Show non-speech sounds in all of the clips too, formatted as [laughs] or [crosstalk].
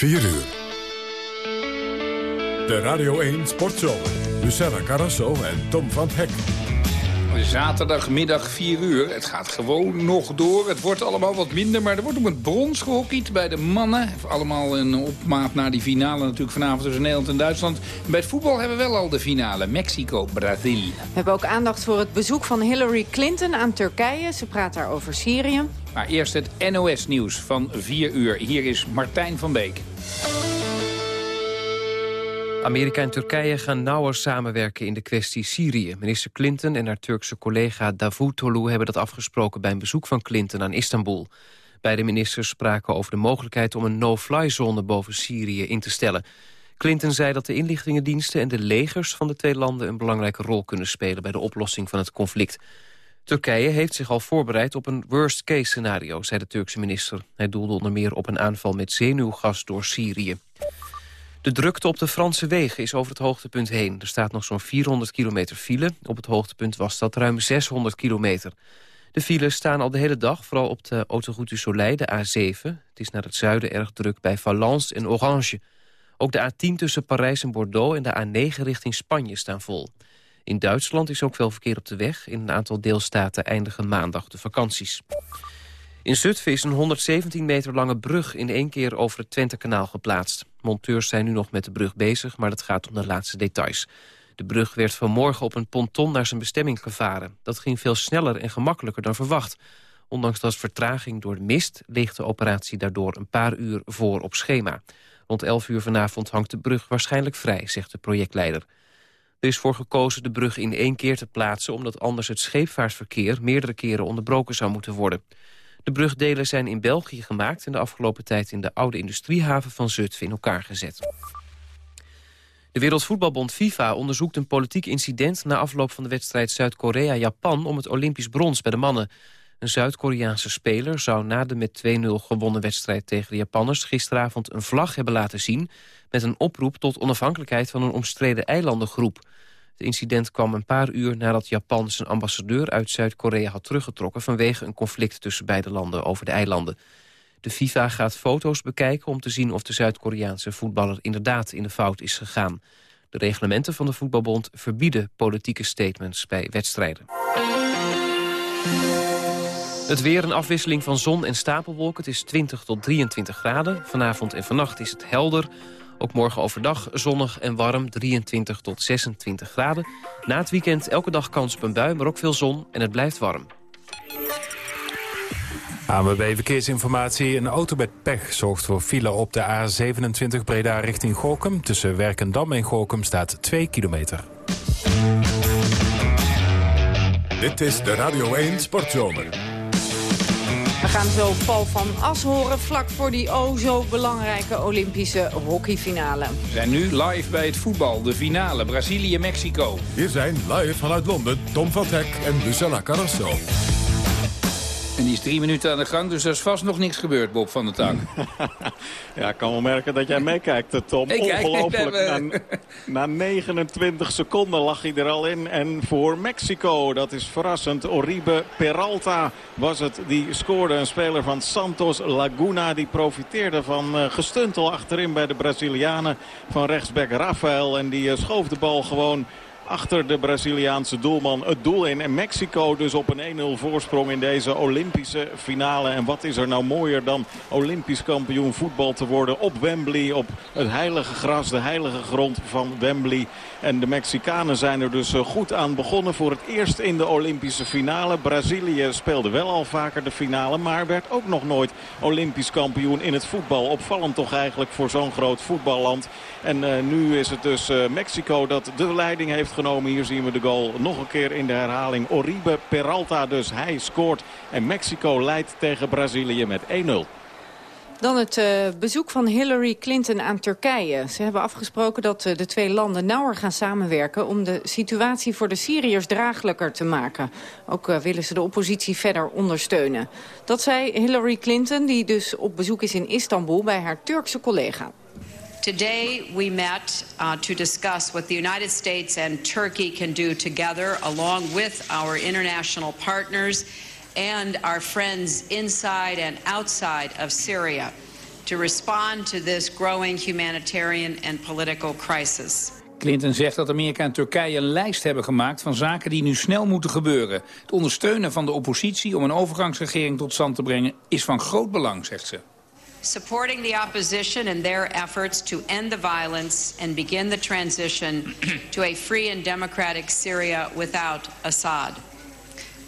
4 uur. De Radio 1 Sportshow. Luciana Carrasso en Tom van Hek. Zaterdagmiddag 4 uur. Het gaat gewoon nog door. Het wordt allemaal wat minder, maar er wordt om het brons gehockeyd bij de mannen. Allemaal een opmaat naar die finale natuurlijk vanavond tussen Nederland en Duitsland. Bij het voetbal hebben we wel al de finale. Mexico-Brazilië. We hebben ook aandacht voor het bezoek van Hillary Clinton aan Turkije. Ze praat daar over Syrië. Maar eerst het NOS-nieuws van 4 uur. Hier is Martijn van Beek. Amerika en Turkije gaan nauwer samenwerken in de kwestie Syrië. Minister Clinton en haar Turkse collega Davutoglu hebben dat afgesproken bij een bezoek van Clinton aan Istanbul. Beide ministers spraken over de mogelijkheid om een no-fly-zone boven Syrië in te stellen. Clinton zei dat de inlichtingendiensten en de legers van de twee landen een belangrijke rol kunnen spelen bij de oplossing van het conflict. Turkije heeft zich al voorbereid op een worst-case scenario, zei de Turkse minister. Hij doelde onder meer op een aanval met zenuwgas door Syrië. De drukte op de Franse wegen is over het hoogtepunt heen. Er staat nog zo'n 400 kilometer file. Op het hoogtepunt was dat ruim 600 kilometer. De files staan al de hele dag, vooral op de Autoroute du Soleil, de A7. Het is naar het zuiden erg druk bij Valence en Orange. Ook de A10 tussen Parijs en Bordeaux en de A9 richting Spanje staan vol. In Duitsland is ook veel verkeer op de weg. In een aantal deelstaten eindigen maandag de vakanties. In Zutphen is een 117 meter lange brug in één keer over het Twentekanaal geplaatst. Monteurs zijn nu nog met de brug bezig, maar het gaat om de laatste details. De brug werd vanmorgen op een ponton naar zijn bestemming gevaren. Dat ging veel sneller en gemakkelijker dan verwacht. Ondanks dat vertraging door de mist ligt de operatie daardoor een paar uur voor op schema. Rond 11 uur vanavond hangt de brug waarschijnlijk vrij, zegt de projectleider. Er is voor gekozen de brug in één keer te plaatsen... omdat anders het scheepvaartverkeer meerdere keren onderbroken zou moeten worden. De brugdelen zijn in België gemaakt... en de afgelopen tijd in de oude industriehaven van Zutphen in elkaar gezet. De Wereldvoetbalbond FIFA onderzoekt een politiek incident... na afloop van de wedstrijd Zuid-Korea-Japan... om het Olympisch brons bij de mannen. Een Zuid-Koreaanse speler zou na de met 2-0 gewonnen wedstrijd tegen de Japanners... gisteravond een vlag hebben laten zien... met een oproep tot onafhankelijkheid van een omstreden eilandengroep. Het incident kwam een paar uur nadat Japan zijn ambassadeur uit Zuid-Korea had teruggetrokken... vanwege een conflict tussen beide landen over de eilanden. De FIFA gaat foto's bekijken om te zien of de Zuid-Koreaanse voetballer inderdaad in de fout is gegaan. De reglementen van de voetbalbond verbieden politieke statements bij wedstrijden. Het weer een afwisseling van zon en stapelwolken. Het is 20 tot 23 graden. Vanavond en vannacht is het helder. Ook morgen overdag zonnig en warm, 23 tot 26 graden. Na het weekend elke dag kans op een bui, maar ook veel zon en het blijft warm. ANWB Verkeersinformatie. Een auto met pech zorgt voor file op de A27 Breda richting Gorkum. Tussen Werkendam en Gorkum staat 2 kilometer. Dit is de Radio 1 Sportzomer. We gaan zo Paul van As horen vlak voor die o zo belangrijke Olympische hockeyfinale. We zijn nu live bij het voetbal, de finale Brazilië-Mexico. Hier zijn live vanuit Londen Tom van Hek en Lucella Carrasso. En die is drie minuten aan de gang, dus er is vast nog niks gebeurd, Bob van der Tang. [laughs] ja, ik kan wel merken dat jij meekijkt, eh, Tom. Ik Ongelooflijk. [laughs] Na, na, 29 seconden lag hij er al in. En voor Mexico, dat is verrassend. Oribe Peralta was het die scoorde. Een speler van Santos Laguna. Die profiteerde van uh, gestuntel achterin bij de Brazilianen. Van rechtsback Rafael. En die uh, schoof de bal gewoon achter de Braziliaanse doelman het doel in. En Mexico dus op een 1-0 voorsprong in deze Olympische finale. En wat is er nou mooier dan Olympisch kampioen voetbal te worden op Wembley. Op het heilige gras, de heilige grond van Wembley. En de Mexicanen zijn er dus eh, goed aan begonnen voor het eerst in de Olympische finale. Brazilië speelde wel al vaker de finale, maar werd ook nog nooit Olympisch kampioen in het voetbal. Opvallend toch eigenlijk voor zo'n groot voetballand. En uh, nu is het dus uh, Mexico dat de leiding heeft genomen. Hier zien we de goal nog een keer in de herhaling. Oribe Peralta dus, hij scoort. En Mexico leidt tegen Brazilië met 1-0. Dan het uh, bezoek van Hillary Clinton aan Turkije. Ze hebben afgesproken dat de twee landen nauwer gaan samenwerken... om de situatie voor de Syriërs draaglijker te maken. Ook willen ze de oppositie verder ondersteunen. Dat zei Hillary Clinton, die dus op bezoek is in Istanbul... bij haar Turkse collega. Today, we met uh, to discuss what the United States and Turkey can do together, along with our international partners and our friends inside and outside of Syria, to respond to this growing humanitarian and political crisis. Clinton zegt dat Amerika en Turkije een lijst hebben gemaakt van zaken die nu snel moeten gebeuren. Het ondersteunen van de oppositie om een overgangsregering tot stand te brengen is van groot belang, zegt ze. Supporting the opposition in their efforts to end the violence and begin the transition [clears throat] to a free and democratic Syria without Assad.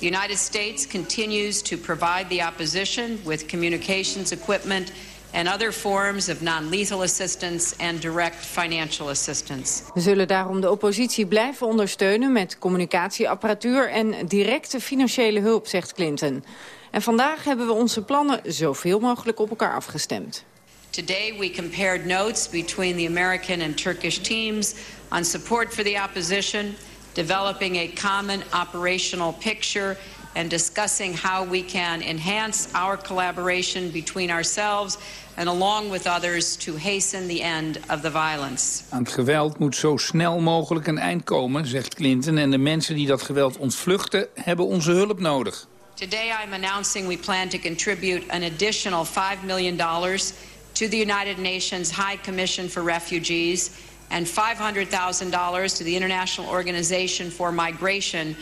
The United States continues to provide the opposition with communications equipment and other forms of non-lethal assistance and direct financial assistance. We zullen daarom de oppositie blijven ondersteunen met communicatieapparatuur en directe financiële hulp, zegt Clinton. En vandaag hebben we onze plannen zoveel mogelijk op elkaar afgestemd. Today we compared notes between the American and Turkish teams on support for the opposition, developing a common operational picture and discussing how we can enhance our collaboration between ourselves and along with others to hasten the end of the violence. Aan het geweld moet zo snel mogelijk een eind komen, zegt Clinton. En de mensen die dat geweld ontvluchten hebben onze hulp nodig. Today I'm announcing we plan to contribute an additional $5 million to the United Nations High Commission for Refugees and $500,000 to the International Organization for Migration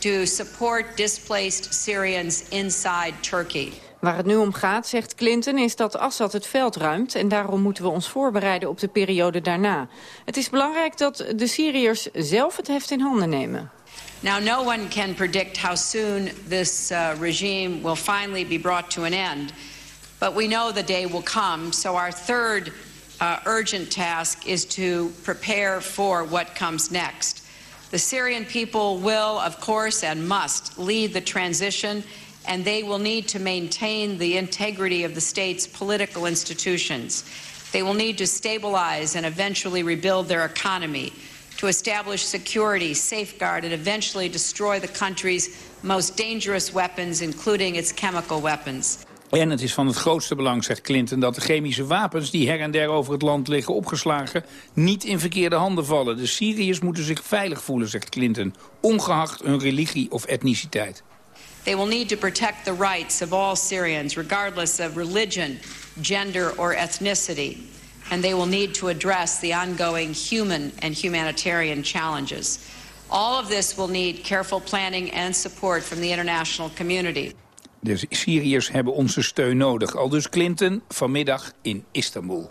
to support displaced Syrians inside Turkey. Waar het nu om gaat, zegt Clinton, is dat Assad het veld ruimt... en daarom moeten we ons voorbereiden op de periode daarna. Het is belangrijk dat de Syriërs zelf het heft in handen nemen. Now, no one can predict how soon this uh, regime will finally be brought to an end, but we know the day will come. So, our third uh, urgent task is to prepare for what comes next. The Syrian people will, of course, and must lead the transition, and they will need to maintain the integrity of the state's political institutions. They will need to stabilize and eventually rebuild their economy to establish security, safeguard, and eventually destroy the country's most dangerous weapons, including its chemical weapons. En het is van het grootste belang, zegt Clinton, dat de chemische wapens die her en der over het land liggen opgeslagen niet in verkeerde handen vallen. De Syriërs moeten zich veilig voelen, zegt Clinton, ongeacht hun religie of etniciteit. They will need to protect the rights of all Syrians, regardless of religion, gender or ethnicity. And they will need to address the ongoing human and humanitarian challenges. All of this will need careful planning and support from the international community. De Syriërs hebben onze steun nodig. Al dus Clinton vanmiddag in Istanbul.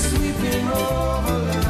sweeping over land,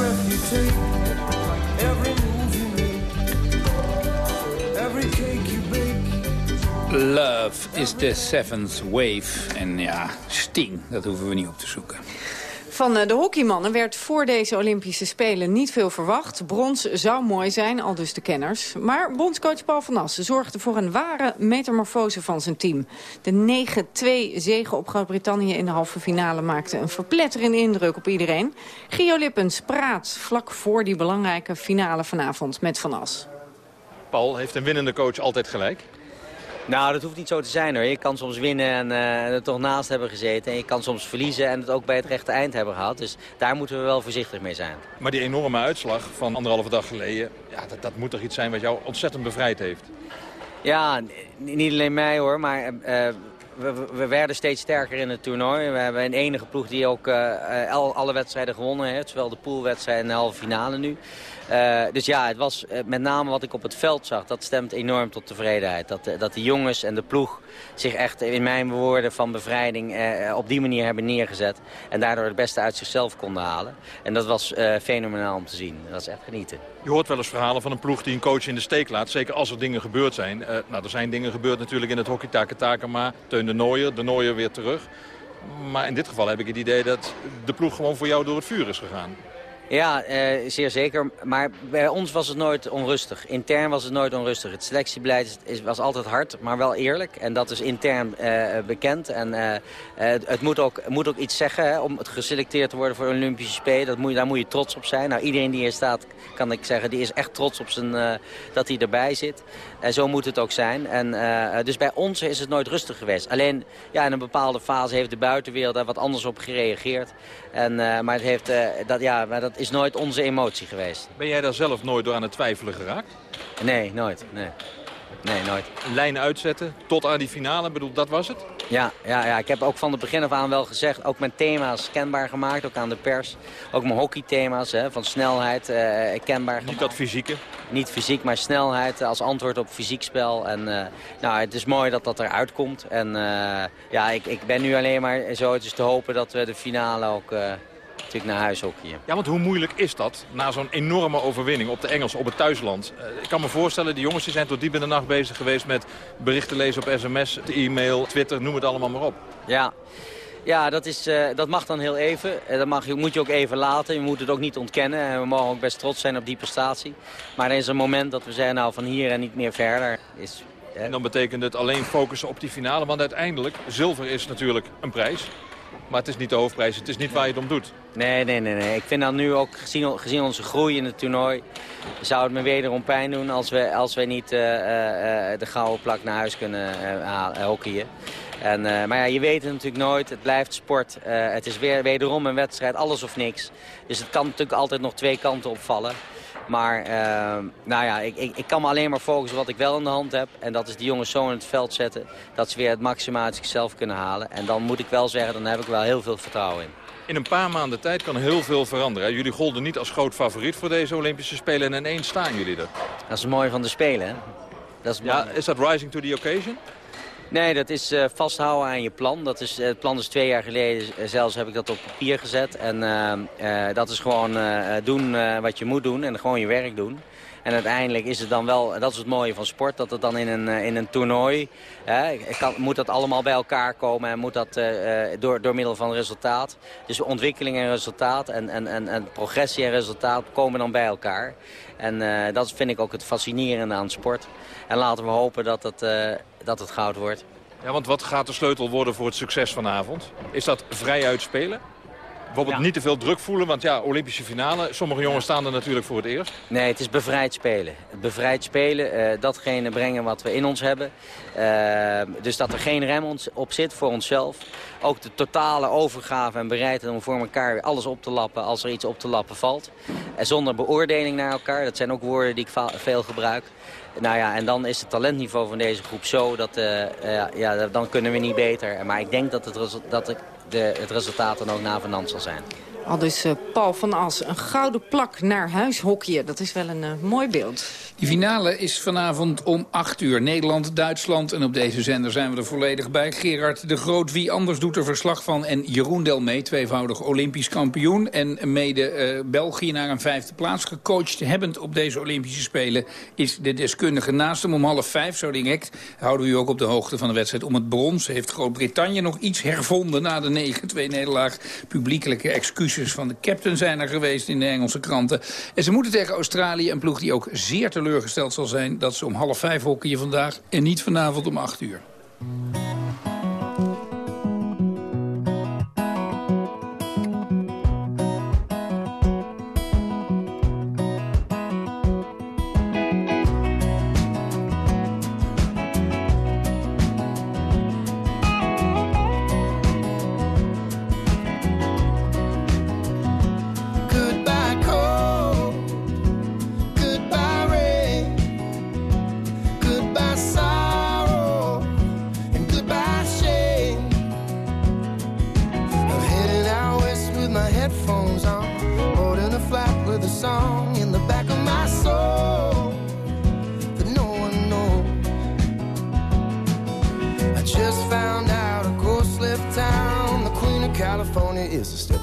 breath you take, every move you make, every cake you bake. Love is the seventh wave. En ja, Sting, dat hoeven we niet op te zoeken. Van eh, de hockeymannen werd voor deze Olympische Spelen niet veel verwacht. Brons zou mooi zijn, al dus de kenners. Maar bondscoach Paul van Assen zorgde voor een ware metamorfose van zijn team. De 9-2 zege op Groot-Brittannië in de halve finale maakte een verpletterende indruk op iedereen. Gio Lippens praat vlak voor die belangrijke finale vanavond met Van As. Paul, heeft een winnende coach altijd gelijk? Nou, dat hoeft niet zo te zijn hoor. Je kan soms winnen en eh, er toch naast hebben gezeten. En je kan soms verliezen en het ook bij het rechte eind hebben gehad. Dus daar moeten we wel voorzichtig mee zijn. Maar die enorme uitslag van anderhalve dag geleden... Ja, dat, dat moet toch iets zijn wat jou ontzettend bevrijd heeft? Ja, niet alleen mij hoor, maar eh, we, we- we werden steeds sterker in het toernooi. We hebben een enige ploeg die ook eh, al- alle wedstrijden gewonnen heeft. Zowel de poolwedstrijd en de halve finale nu. Eh, dus ja, het was eh, met name wat ik op het veld zag. Dat stemt enorm tot tevredenheid. Dat, eh, dat de jongens en de ploeg zich echt in mijn woorden van bevrijding op die manier hebben neergezet. En daardoor het beste uit zichzelf konden halen. En dat was fenomenaal om te zien. Dat is echt genieten. Je hoort wel eens verhalen van een ploeg die een coach in de steek laat. Zeker als er dingen gebeurd zijn. Nou, er zijn dingen gebeurd natuurlijk in het hockey Takema. Teun de Nooier, de Nooier weer terug. Maar in dit geval heb ik het idee dat de ploeg gewoon voor jou door het vuur is gegaan. Ja, eh, zeer zeker. Maar bij ons was het nooit onrustig. Intern was het nooit onrustig. Het selectiebeleid is, was altijd hard, maar wel eerlijk. En dat is intern eh, bekend. En eh, het, moet, ook, moet ook iets zeggen hè, om het geselecteerd te worden voor de Olympische Spelen. Dat moet, daar moet je trots op zijn. Nou, iedereen die hier staat, kan ik zeggen, die is echt trots op zijn, dat hij erbij zit. En zo moet het ook zijn. En, dus bij ons is het nooit rustig geweest. Alleen ja, in een bepaalde fase heeft de buitenwereld daar wat anders op gereageerd. En, maar, het heeft, dat, ja, maar dat is nooit onze emotie geweest. Ben jij daar zelf nooit door aan het twijfelen geraakt? Nee, nooit. Nee, nee nooit. Lijn uitzetten tot aan die finale, bedoel, dat was het? Ja, ja, ja, ik heb ook van het begin af aan wel gezegd, ook mijn thema's kenbaar gemaakt, ook aan de pers. Ook mijn hockeythema's, hè, van snelheid eh, kenbaar gemaakt. Niet dat fysieke. Niet fysiek, maar snelheid als antwoord op fysiek spel. En eh, nou, het is mooi dat dat eruit komt. En eh, ja, ik, ik ben nu alleen maar zo het is te hopen dat we de finale ook eh, natuurlijk naar huis hockeyen. Ja, want hoe moeilijk is dat na zo'n enorme overwinning op de Engelsen, op het thuisland? Eh, ik kan me voorstellen, die jongens die zijn tot diep in de nacht bezig geweest met berichten lezen op sms, e-mail, Twitter, noem het allemaal maar op. Ja, ja dat, is, eh, dat mag dan heel even. Eh, dat mag, je- moet je ook even laten. Je moet het ook niet ontkennen. En we mogen ook best trots zijn op die prestatie. Maar er is een moment dat we zeggen, nou van hier en niet meer verder. Is. En dan betekent het alleen focussen op die finale, want uiteindelijk, zilver is natuurlijk een prijs. Maar het is niet de hoofdprijs, het is niet waar je het om doet. Nee, nee, nee, nee. Ik vind dat nu ook, gezien, gezien onze groei in het toernooi... zou het me wederom pijn doen als we, als we niet eh, eh, eh, de gouden plak naar huis kunnen halen, hockeyen. En, maar ja, je weet het natuurlijk nooit. Het blijft sport. Het is weer wederom een wedstrijd, alles of niks. Dus het kan natuurlijk altijd nog twee kanten opvallen. Maar eh, nou ja, ik, ik, ik kan me alleen maar focussen op wat ik wel in de hand heb. En dat is die jongens zo in het veld zetten. Dat ze weer het maxima uit zichzelf kunnen halen. En dan moet ik wel zeggen, dan heb ik wel heel veel vertrouwen in. In een paar maanden tijd kan heel veel veranderen. Jullie golden niet als groot favoriet voor deze Olympische Spelen en ineens staan jullie er. Dat is het mooie van de Spelen, hè? Dat is Ja, is dat rising to the occasion? Nee, dat is uh, vasthouden aan je plan. Dat is, het plan is twee jaar geleden, zelfs heb ik dat op papier gezet. En uh, dat is gewoon doen wat je moet doen en gewoon je werk doen. En uiteindelijk is het dan wel, dat is het mooie van sport, dat het dan in een, in een toernooi, hè, moet dat allemaal bij elkaar komen en moet dat door, door middel van resultaat. Dus ontwikkeling en resultaat en, en, en, en progressie en resultaat komen dan bij elkaar. En uh, dat vind ik ook het fascinerende aan sport. En laten we hopen dat uh, dat het goud wordt. Ja, want wat gaat de sleutel worden voor het succes vanavond? Is dat vrij uitspelen? Bijvoorbeeld niet te veel druk voelen, want ja, Olympische finale. Sommige jongens staan er natuurlijk voor het eerst. Nee, het is bevrijd spelen. Bevrijd spelen, uh, datgene brengen wat we in ons hebben. Uh, dus dat er geen rem op zit voor onszelf. Ook de totale overgave en bereidheid om voor elkaar weer alles op te lappen als er iets op te lappen valt. En zonder beoordeling naar elkaar, dat zijn ook woorden die ik veel gebruik. Nou ja, en dan is het talentniveau van deze groep zo dat uh, ja, dan kunnen we niet beter. Maar ik denk dat het, dat de, het resultaat dan ook navenant zal zijn. Al dus uh, Paul van As, een gouden plak naar huis hockeyen. Dat is wel een uh, mooi beeld. Die finale is vanavond om 8 uur. Nederland, Duitsland. En op deze zender zijn we er volledig bij. Gerard de Groot, wie anders doet er verslag van. En Jeroen Delmee, tweevoudig Olympisch kampioen. En mede uh, België naar een vijfde plaats gecoacht. Hebbend op deze Olympische Spelen is de deskundige naast hem. Om half vijf, zo direct, houden we u ook op de hoogte van de wedstrijd om het brons. Heeft Groot-Brittannië nog iets hervonden na de 9-2 nederlaag. Publiekelijke excuses van de captain zijn er geweest in de Engelse kranten. En ze moeten tegen Australië, een ploeg die ook zeer teleurgesteld zal zijn... dat ze om half vijf hockeyen vandaag en niet vanavond om acht uur.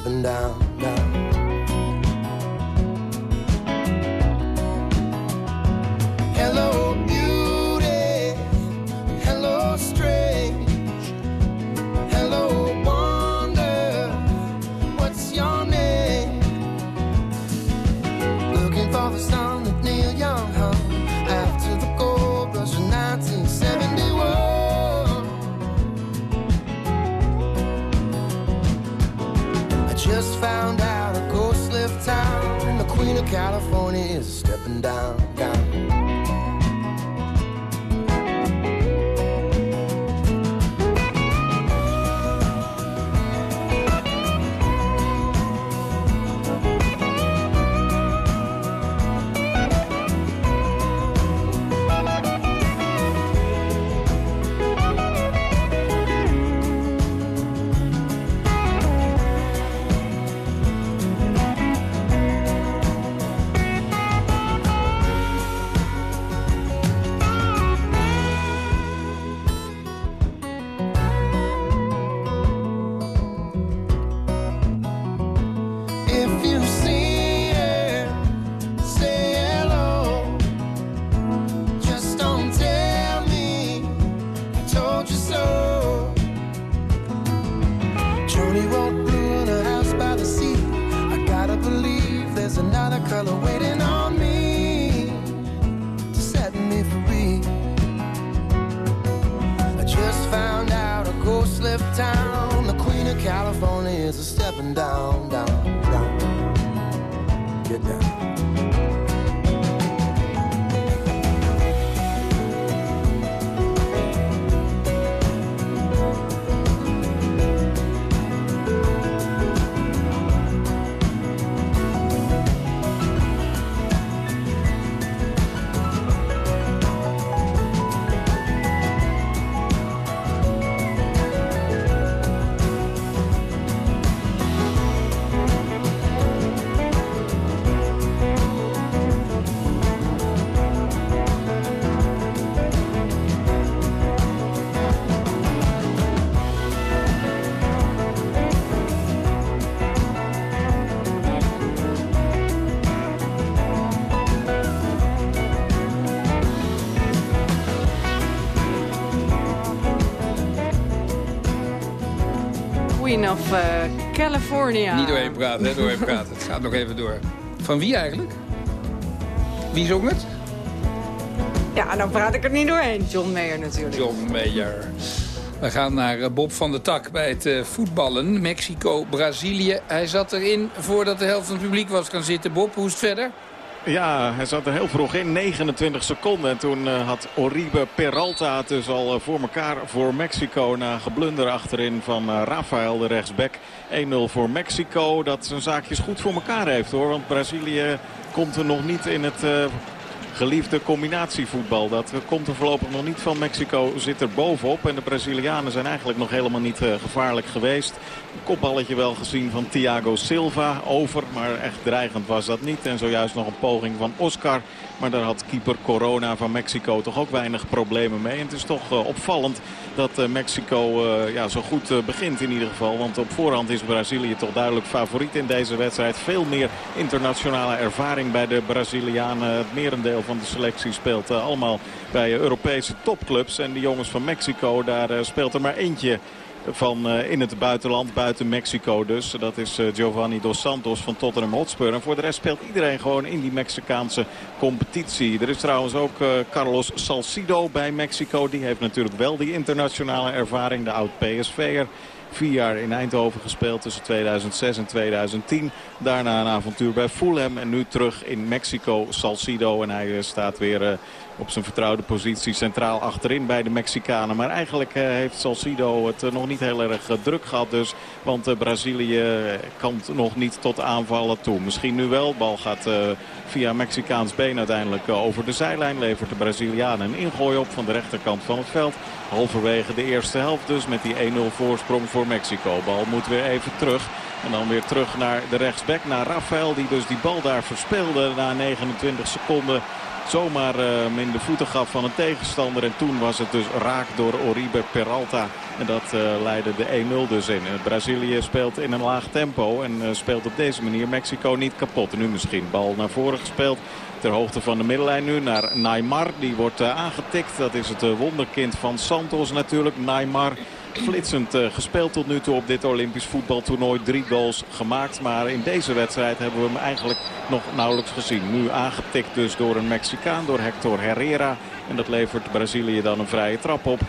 and down. Another color waiting on me to set me free. I just found out a ghost left town. The Queen of California is a stepping down. California. Niet doorheen praten, hè? Doorheen praten. Het gaat nog even door. Van wie eigenlijk? Wie zong het? Ja, dan praat ik er niet doorheen. John Mayer natuurlijk. John Mayer. We gaan naar eh, Bob van der Tak bij het uh, voetballen. Mexico, Brazilië. Hij zat erin voordat de helft van het publiek was gaan zitten. Bob, hoe is het verder? Ja, hij zat er heel vroeg in. 29 seconden. En toen uh, had Oribe Peralta het dus al voor elkaar voor Mexico. Na geblunder achterin van Rafael, de rechtsback. 1-0 voor Mexico. Dat zijn zaakjes goed voor elkaar heeft hoor. Want Brazilië komt er nog niet in het geliefde combinatievoetbal. Dat komt er voorlopig nog niet van. Mexico zit er bovenop. En de Brazilianen zijn eigenlijk nog helemaal niet uh, gevaarlijk geweest. Een kopballetje wel gezien van Thiago Silva. Over, maar echt dreigend was dat niet. En zojuist nog een poging van Oscar. Maar daar had keeper Corona van Mexico toch ook weinig problemen mee. En het is toch uh, opvallend dat uh, Mexico ja, zo goed begint in ieder geval. Want op voorhand is Brazilië toch duidelijk favoriet in deze wedstrijd. Veel meer internationale ervaring bij de Brazilianen. Het merendeel van de selectie speelt allemaal bij Europese topclubs. En de jongens van Mexico, daar speelt er maar eentje van uh, in het buitenland, buiten Mexico dus. Dat is uh, Giovanni Dos Santos van Tottenham Hotspur. En voor de rest speelt iedereen gewoon in die Mexicaanse competitie. Er is trouwens ook uh, Carlos Salcido bij Mexico. Die heeft natuurlijk wel die internationale ervaring, de oud-PSV'er vier jaar in Eindhoven gespeeld tussen 2006 en 2010. Daarna een avontuur bij Fulham en nu terug in Mexico, Salcido. En hij staat weer op zijn vertrouwde positie centraal achterin bij de Mexicanen. Maar eigenlijk eh, heeft Salcido het eh, nog niet heel erg eh, druk gehad dus. Want Brazilië kan nog niet tot aanvallen toe. Misschien nu wel. Bal gaat via Mexicaans been uiteindelijk over de zijlijn. Levert de Brazilianen een ingooi op van de rechterkant van het veld. Halverwege de eerste helft dus met die 1-0 voorsprong voor Mexico. Bal moet weer even terug. En dan weer terug naar de rechtsback, naar Rafael. Die dus die bal daar verspeelde na 29 seconden zomaar uh, in de voeten gaf van een tegenstander. En toen was het dus raak door Oribe Peralta. En dat uh, leidde de 1-0 dus in. Brazilië speelt in een laag tempo en speelt op deze manier Mexico niet kapot. Nu misschien bal naar voren gespeeld. Ter hoogte van de middenlijn nu naar Neymar. Die wordt aangetikt. Dat is het wonderkind van Santos natuurlijk. Neymar flitsend uh, gespeeld tot nu toe op dit Olympisch voetbaltoernooi. Drie goals gemaakt, maar in deze wedstrijd hebben we hem eigenlijk nog nauwelijks gezien. Nu aangetikt dus door een Mexicaan, door Hector Herrera. En dat levert Brazilië dan een vrije trap op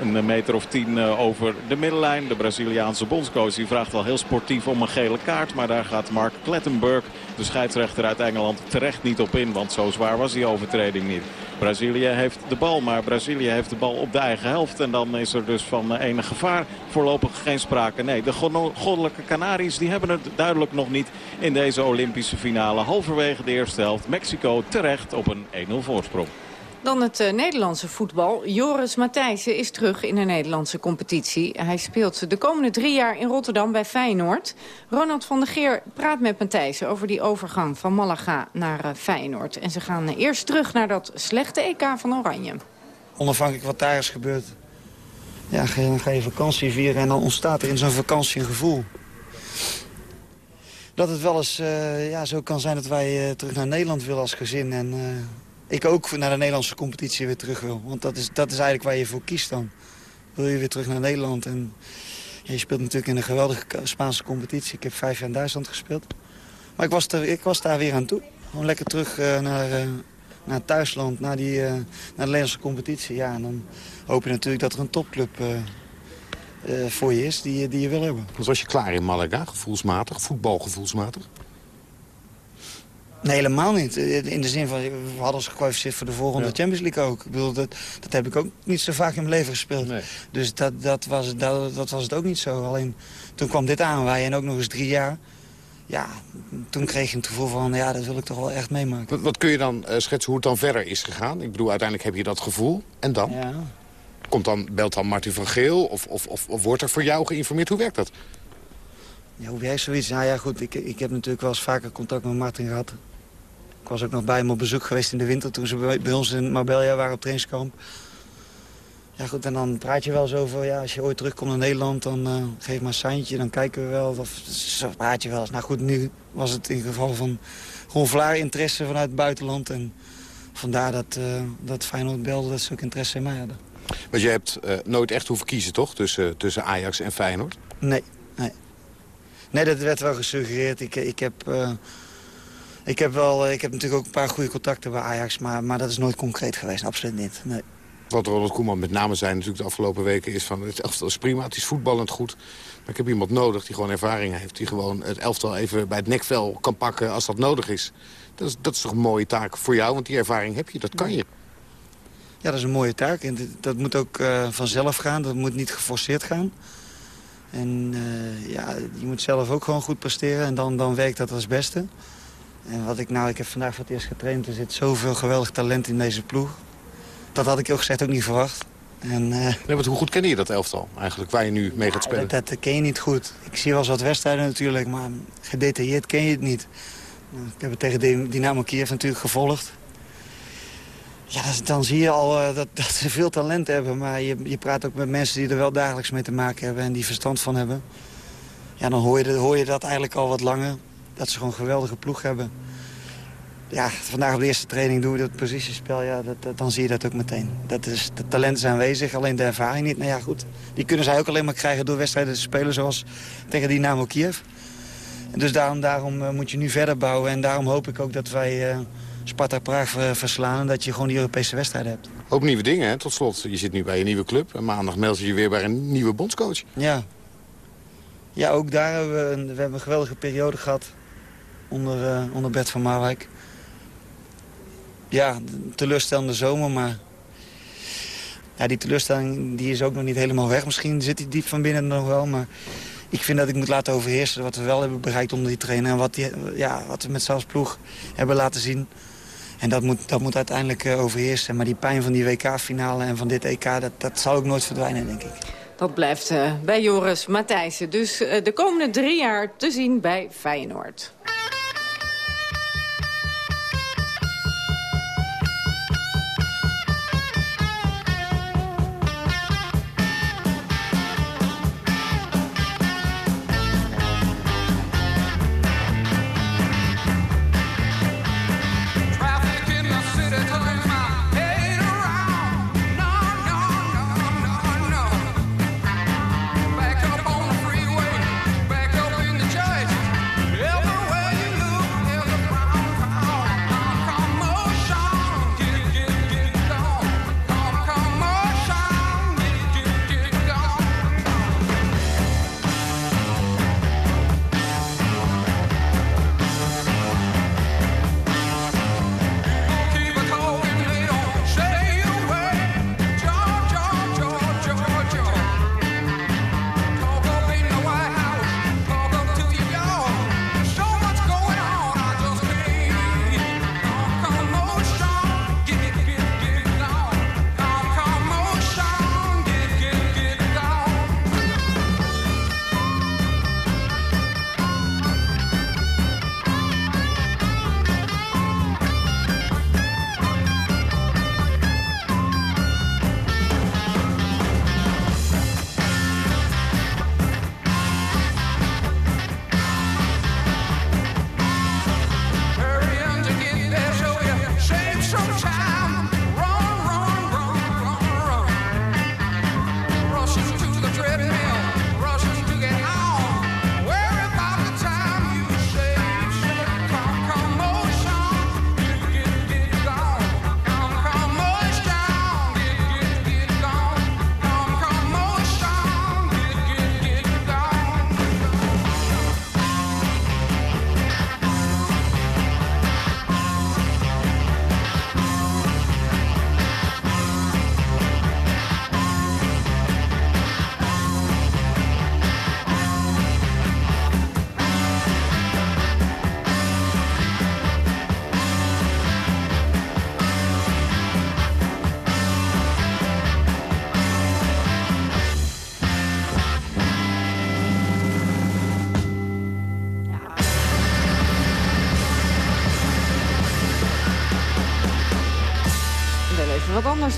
een meter of tien eh, over de middenlijn. De Braziliaanse bondscoach die vraagt wel heel sportief om een gele kaart. Maar daar gaat Mark Klettenburg, de scheidsrechter uit Engeland, terecht niet op in. Want zo zwaar was die overtreding niet. Brazilië heeft de bal, maar Brazilië heeft de bal op de eigen helft. En dan is er dus van enig gevaar voorlopig geen sprake. Nee, de goddelijke Canaries die hebben het duidelijk nog niet in deze Olympische finale. Halverwege de eerste helft. Mexico terecht op een 1-0 voorsprong. Dan het uh, Nederlandse voetbal. Joris Matthijssen is terug in de Nederlandse competitie. Hij speelt de komende drie jaar in Rotterdam bij Feyenoord. Ronald van der Geer praat met Matthijssen over die overgang van Malaga naar uh, Feyenoord. En ze gaan uh, eerst terug naar dat slechte EK van Oranje. Onafhankelijk wat daar is gebeurd. Ja, ga je, ga je vakantie vieren en dan ontstaat er in zo'n vakantie een gevoel. Dat het wel eens ja, zo kan zijn dat wij terug naar Nederland willen als gezin. En ik ook naar de Nederlandse competitie weer terug wil. Want dat is, dat is eigenlijk waar je voor kiest dan. Wil je weer terug naar Nederland. En je speelt natuurlijk in een geweldige Spaanse competitie. Ik heb vijf jaar in Duitsland gespeeld. Maar ik was, er, ik was daar weer aan toe. Gewoon lekker terug uh, naar, uh, naar thuisland, naar, die, uh, naar de Nederlandse competitie. Ja, en dan hoop je natuurlijk dat er een topclub voor je is die, die je wil hebben. Was je klaar in Malaga, gevoelsmatig, voetbalgevoelsmatig? Nee, helemaal niet. In de zin van, we hadden ons gekwalificeerd voor de volgende Champions League ook. Ik bedoel, dat, dat heb ik ook niet zo vaak in mijn leven gespeeld. Nee. Dus dat, dat, was, dat, dat was het ook niet zo. Alleen toen kwam dit aanwaaien en ook nog eens drie jaar. Ja, toen kreeg je het gevoel van, ja, dat wil ik toch wel echt meemaken. Wat, wat kun je dan uh, schetsen hoe het dan verder is gegaan? Ik bedoel, uiteindelijk heb je dat gevoel. En dan? Ja. Komt dan, belt dan Martin van Geel? Of, of, of, of wordt er voor jou geïnformeerd? Hoe werkt dat? Ja, hoe werkt zoiets? Nou ja, goed, ik, ik heb natuurlijk wel eens vaker contact met Martin gehad. Ik was ook nog bij hem op bezoek geweest in de winter... toen ze bij, ons in Marbella waren op trainingskamp. Ja goed, en dan praat je wel eens over... Ja, als je ooit terugkomt naar Nederland, dan uh, geef maar een seintje. Dan kijken we wel. Of zo praat je wel eens. Nou goed, nu was het in geval van gewoon vlaar interesse vanuit het buitenland. En vandaar dat, uh, dat Feyenoord belde dat ze ook interesse in mij hadden. Want je hebt uh, nooit echt hoeven kiezen, toch? Tussen, tussen Ajax en Feyenoord? Nee. Nee. nee, dat werd wel gesuggereerd. Ik, ik, heb, uh, ik, heb wel, ik heb natuurlijk ook een paar goede contacten bij Ajax... maar, maar dat is nooit concreet geweest, absoluut niet. Nee. Wat Ronald Koeman met name zei natuurlijk de afgelopen weken... is van het elftal is prima, het is voetballend goed... maar ik heb iemand nodig die gewoon ervaring heeft... die gewoon het elftal even bij het nekvel kan pakken als dat nodig is. Dat is, dat is toch een mooie taak voor jou, want die ervaring heb je, dat kan je. Ja, dat is een mooie taak. En dat moet ook uh, vanzelf gaan, dat moet niet geforceerd gaan. En uh, ja, je moet zelf ook gewoon goed presteren en dan, dan werkt dat als beste. En wat ik nou, ik heb vandaag voor het eerst getraind. Er zit zoveel geweldig talent in deze ploeg. Dat had ik ook gezegd ook niet verwacht. En, uh, nee, maar hoe goed ken je dat elftal eigenlijk, waar je nu mee gaat spelen? Dat, dat, ken je niet goed. Ik zie wel eens wat wedstrijden natuurlijk, maar gedetailleerd ken je het niet. Ik heb het tegen Dynamo Kiev natuurlijk gevolgd. Ja, dan zie je al uh, dat, [laughs] dat, ze veel talent hebben. Maar je, je praat ook met mensen die er wel dagelijks mee te maken hebben... en die verstand van hebben. Ja, dan hoor je, hoor je dat eigenlijk al wat langer. Dat ze gewoon een geweldige ploeg hebben. Ja, vandaag op de eerste training doen we dat positiespel. Ja, dat, dan zie je dat ook meteen. Dat is, de talent is aanwezig, alleen de ervaring niet. Nou ja, goed. Die kunnen zij ook alleen maar krijgen door wedstrijden te spelen... zoals tegen Dynamo Kiev. En dus daarom, daarom uh, moet je nu verder bouwen. En daarom hoop ik ook dat wij... Uh, Sparta Praag verslaan... en dat je gewoon die Europese wedstrijden hebt. Hoop nieuwe dingen, hè, tot slot. Je zit nu bij een nieuwe club. En maandag meld je je weer bij een nieuwe bondscoach. Ja. Ja, ook daar hebben we een, we hebben een geweldige periode gehad onder, uh, onder Bert van Marwijk. Ja, teleurstellende zomer, maar... Ja, die teleurstelling die is ook nog niet helemaal weg. Misschien zit die diep van binnen nog wel, maar ik vind dat ik moet laten overheersen wat we wel hebben bereikt onder die trainer. En wat, die, ja, wat we met zelfs ploeg hebben laten zien. En dat moet, dat moet uiteindelijk uh, overheersen. Maar die pijn van die WK-finale en van dit EK, dat, dat zal ook nooit verdwijnen, denk ik. Dat blijft uh, bij Joris Matthijssen. Dus de komende drie jaar te zien bij Feyenoord.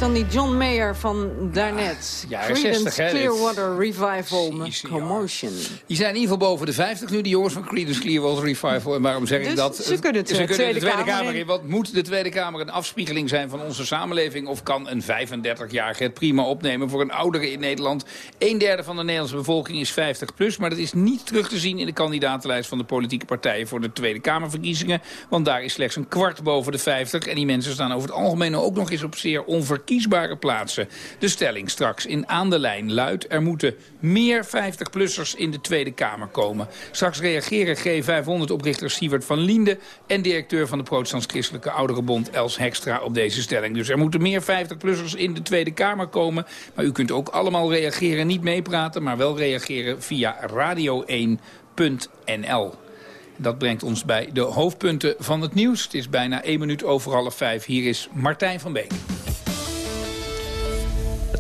Dan die John Mayer van daarnet. Ja, Creedence 60, hè, dit. Clearwater Revival ja. Commotion. Die zijn in ieder geval boven de 50 nu, die jongens van Creedence Clearwater Revival. En waarom zeg ik Dus dat? ze kunnen ze kunnen de Tweede Kamer in. Want moet de Tweede Kamer een afspiegeling zijn van onze samenleving... of kan een 35-jarige het prima opnemen voor een oudere in Nederland? Een derde van de Nederlandse bevolking is 50 plus... maar dat is niet terug te zien in de kandidatenlijst van de politieke partijen... voor de Tweede Kamerverkiezingen. Want daar is slechts een kwart boven de 50. En die mensen staan over het algemeen ook nog eens op zeer onverkiesbare plaatsen. De stelling straks in Aan de Lijn luidt... er moeten meer 50-plussers in de Tweede Kamer komen. Straks reageren G500-oprichter Sievert van Liende... en directeur van de Protestants-Christelijke Ouderenbond Els Hekstra op deze stelling. Dus er moeten meer 50-plussers in de Tweede Kamer komen. Maar u kunt ook allemaal reageren, niet meepraten... maar wel reageren via radio1.nl. Dat brengt ons bij de hoofdpunten van het nieuws. Het is bijna één minuut over half vijf. Hier is Martijn van Beek.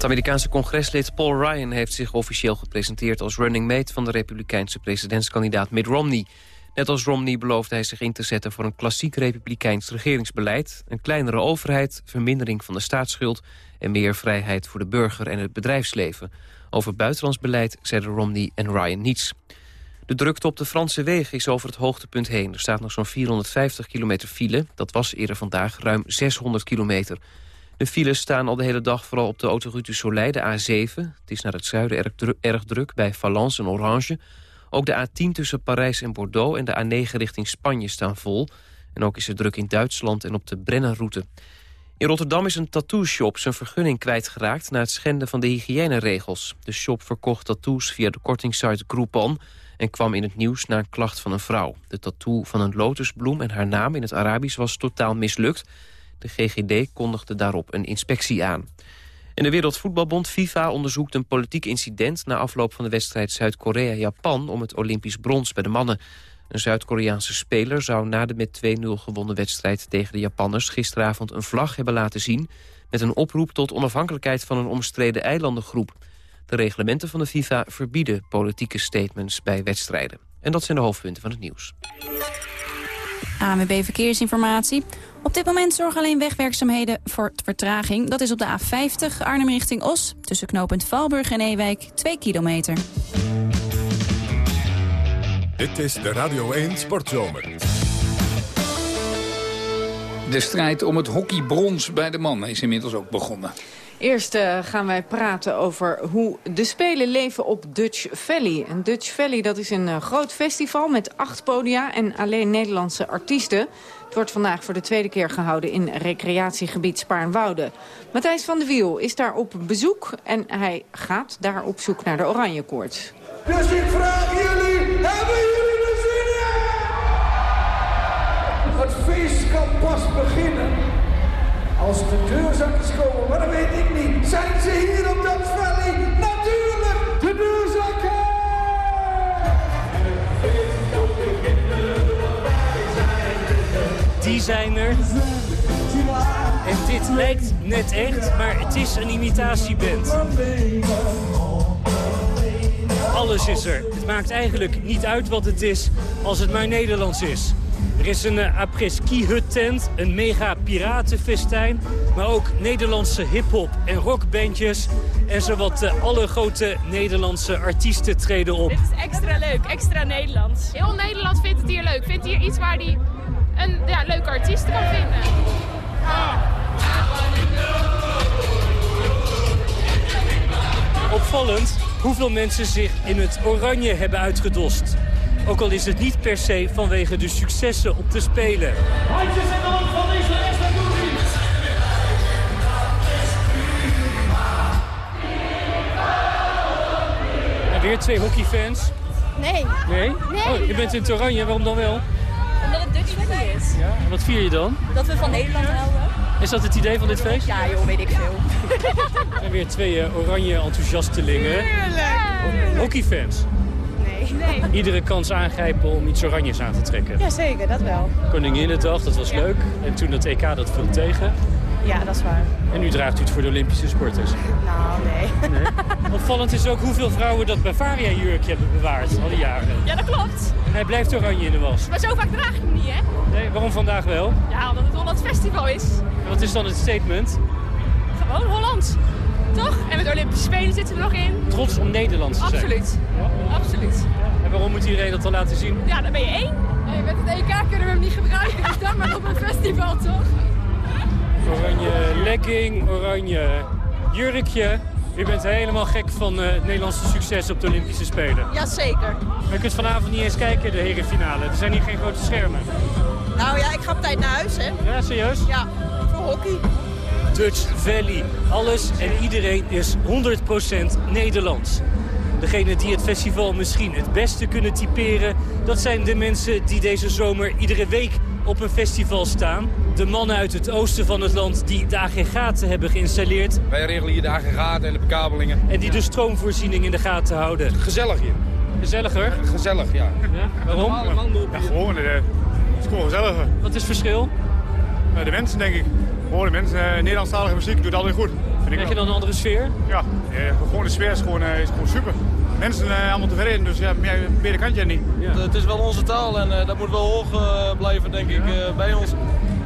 Het Amerikaanse congreslid Paul Ryan heeft zich officieel gepresenteerd... als running mate van de republikeinse presidentskandidaat Mitt Romney. Net als Romney beloofde hij zich in te zetten voor een klassiek republikeins regeringsbeleid... een kleinere overheid, vermindering van de staatsschuld... en meer vrijheid voor de burger en het bedrijfsleven. Over buitenlands beleid zeiden Romney en Ryan niets. De drukte op de Franse wegen is over het hoogtepunt heen. Er staat nog zo'n 450 kilometer file. Dat was eerder vandaag ruim 600 kilometer. De files staan al de hele dag vooral op de autoroute Soleil, de A7. Het is naar het zuiden erg, dru- erg druk bij Valence en Orange. Ook de A10 tussen Parijs en Bordeaux en de A9 richting Spanje staan vol. En ook is er druk in Duitsland en op de Brennenroute. In Rotterdam is een tattoo-shop zijn vergunning kwijtgeraakt... na het schenden van de hygiëneregels. De shop verkocht tattoos via de kortingssite Groupon... en kwam in het nieuws na een klacht van een vrouw. De tattoo van een lotusbloem en haar naam in het Arabisch was totaal mislukt. De GGD kondigde daarop een inspectie aan. En de Wereldvoetbalbond FIFA onderzoekt een politiek incident... na afloop van de wedstrijd Zuid-Korea-Japan... om het Olympisch brons bij de mannen. Een Zuid-Koreaanse speler zou na de met 2-0 gewonnen wedstrijd... tegen de Japanners gisteravond een vlag hebben laten zien... met een oproep tot onafhankelijkheid van een omstreden eilandengroep. De reglementen van de FIFA verbieden politieke statements bij wedstrijden. En dat zijn de hoofdpunten van het nieuws. ANWB Verkeersinformatie. Op dit moment zorgen alleen wegwerkzaamheden voor vertraging. Dat is op de A50 Arnhem richting Os. Tussen knooppunt Valburg en Ewijk 2 kilometer. Dit is de Radio 1 Sportzomer. De strijd om het hockeybrons bij de mannen is inmiddels ook begonnen. Eerst eh, gaan wij praten over hoe de Spelen leven op Dutch Valley. En Dutch Valley dat is een eh, groot festival met acht podia en alleen Nederlandse artiesten. Wordt vandaag voor de tweede keer gehouden in recreatiegebied Spaarnwoude. Matthijs van de Wiel is daar op bezoek en hij gaat daar op zoek naar de Oranjekoorts. Dus ik vraag jullie, hebben jullie er zin in? Het feest kan pas beginnen als de deurzakjes komen, maar dat weet ik niet. Zijn ze hier op dat valley? Die zijn er. En dit lijkt net echt, maar het is een imitatieband. Alles is er. Het maakt eigenlijk niet uit wat het is als het maar Nederlands is. Er is een uh, après-ski hut tent, een mega piratenfestijn... maar ook Nederlandse hip-hop en rockbandjes... en zowat uh, alle grote Nederlandse artiesten treden op. Dit is extra leuk, extra Nederlands. Heel Nederland vindt het hier leuk. Vindt hier iets waar hij een ja, leuke artiest kan vinden. Opvallend hoeveel mensen zich in het oranje hebben uitgedost. Ook al is het niet per se vanwege de successen op de Spelen. Handjes en dan van deze weer twee hockeyfans. Nee. Nee? Nee. Oh, je bent in het oranje, waarom dan wel? Omdat het Dutch Valley is. Ja. En wat vier je dan? Dat we van Nederland houden. Is dat het idee van dit feest? Ja joh, weet ik veel. [laughs] Er zijn weer twee eh, oranje enthousiastelingen. Hockeyfans. Nee. nee. Iedere kans aangrijpen om iets oranjes aan te trekken. Jazeker, dat wel. Koninginnedag, dat was leuk. En toen dat EK, dat viel tegen. Ja, dat is waar. En nu draagt u het voor de Olympische sporters. Nou, nee. Nee. [laughs] Opvallend is ook hoeveel vrouwen dat Bavaria-jurkje hebben bewaard al die jaren. Ja, dat klopt. Hij blijft oranje in de was. Maar zo vaak draag ik hem niet, hè? Nee, waarom vandaag wel? Ja, omdat het Hollands Festival is. En wat is dan het statement? gewoon Hollands. Toch? En met Olympische Spelen zitten we nog in. Trots om Nederlands te zijn. Absoluut. Absoluut. En waarom moet iedereen dat dan laten zien? Ja, dan ben je één. Hey, met het EK kunnen we hem niet gebruiken, dus dan maar op een festival, toch? Oranje legging, oranje jurkje. U bent helemaal gek van eh, het Nederlandse succes op de Olympische Spelen. Jazeker. Maar je kunt vanavond niet eens kijken, de herenfinale. Er zijn hier geen grote schermen. Nou ja, ik ga op tijd naar huis, hè. Ja, serieus? Ja, voor hockey. Dutch Valley. Alles en iedereen is 100% Nederlands. Degene die het festival misschien het beste kunnen typeren... dat zijn de mensen die deze zomer iedere week op een festival staan. De mannen uit het oosten van het land die de aggregaten hebben geïnstalleerd. Wij regelen hier de aggregaten en de bekabelingen. En die de stroomvoorziening in de gaten houden. Gezellig hier. Gezelliger? Gezellig, ja. ja? Waarom? Ja, gewoon. Het is gewoon gezelliger. Wat is het verschil? de mensen, denk ik. Gewoon de mensen. Uh, Nederlandstalige muziek doet altijd goed. Krijg je dan een andere sfeer? Ja, gewoon de sfeer is gewoon, is gewoon super. Mensen uh, allemaal tevreden, dus ja, meer, meer kan je niet. Ja. Het is wel onze taal en uh, dat moet wel hoog blijven, denk ik, bij ons.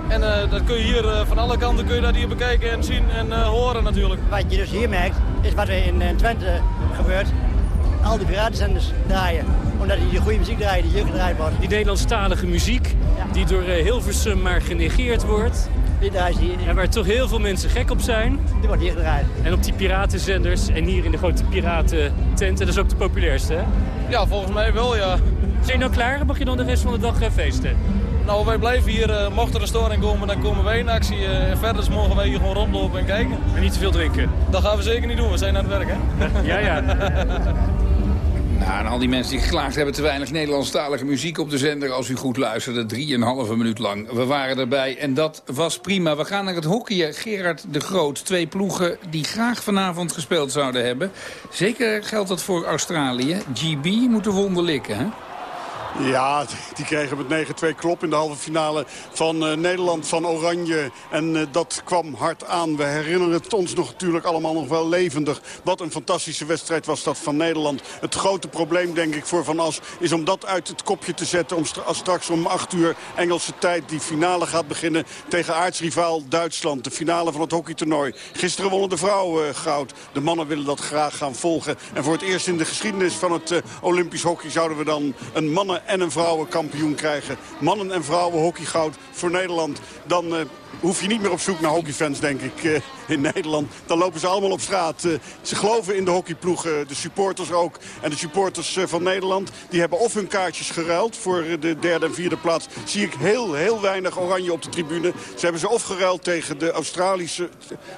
En dat kun je hier van alle kanten kun je dat hier bekijken en zien en horen natuurlijk. Wat je dus hier merkt, is wat er in Twente gebeurt. Al die piratenzenders draaien. Omdat die de goede muziek draaien die hier gedraaid wordt. Die Nederlandstalige muziek, ja. die door Hilversum maar genegeerd wordt. Die draait hier. En waar toch heel veel mensen gek op zijn. Die wordt hier gedraaid. En op die piratenzenders en hier in de grote piratententen, dat is ook de populairste, hè? Ja, volgens mij wel, ja. Zijn je nou klaar? Mag je dan de rest van de dag feesten? Nou, wij blijven hier. Uh, mocht er een storing komen, dan komen wij in actie. Uh, en verder mogen wij hier gewoon rondlopen en kijken. En niet te veel drinken? Dat gaan we zeker niet doen. We zijn aan het werk, hè? ja, ja. [laughs] Nou, en al die mensen die geklaagd hebben te weinig Nederlandstalige muziek op de zender... als u goed luisterde, drieënhalve minuut lang. We waren erbij en dat was prima. We gaan naar het hockeyen. Gerard de Groot, twee ploegen die graag vanavond gespeeld zouden hebben. Zeker geldt dat voor Australië. GB moet de wonden likken, hè? Ja, die kregen met 9-2 klop in de halve finale van uh, Nederland, van Oranje. En uh, dat kwam hard aan. We herinneren het ons nog natuurlijk allemaal nog wel levendig. Wat een fantastische wedstrijd was dat van Nederland. Het grote probleem, denk ik, voor Van As... is om dat uit het kopje te zetten. Om straks om 8 uur Engelse tijd die finale gaat beginnen... tegen aartsrivaal Duitsland. De finale van het hockeytoernooi. Gisteren wonnen de vrouwen uh, goud. De mannen willen dat graag gaan volgen. En voor het eerst in de geschiedenis van het Olympisch hockey... zouden we dan een mannen en een vrouwenkampioen krijgen. Mannen en vrouwen hockeygoud voor Nederland. Dan uh, hoef je niet meer op zoek naar hockeyfans, denk ik, uh, in Nederland. Dan lopen ze allemaal op straat. Uh, ze geloven in de hockeyploegen, de supporters ook. En de supporters van Nederland, die hebben of hun kaartjes geruild... voor de derde en vierde plaats. Zie ik heel, heel weinig oranje op de tribune. Ze hebben ze of geruild tegen de Australische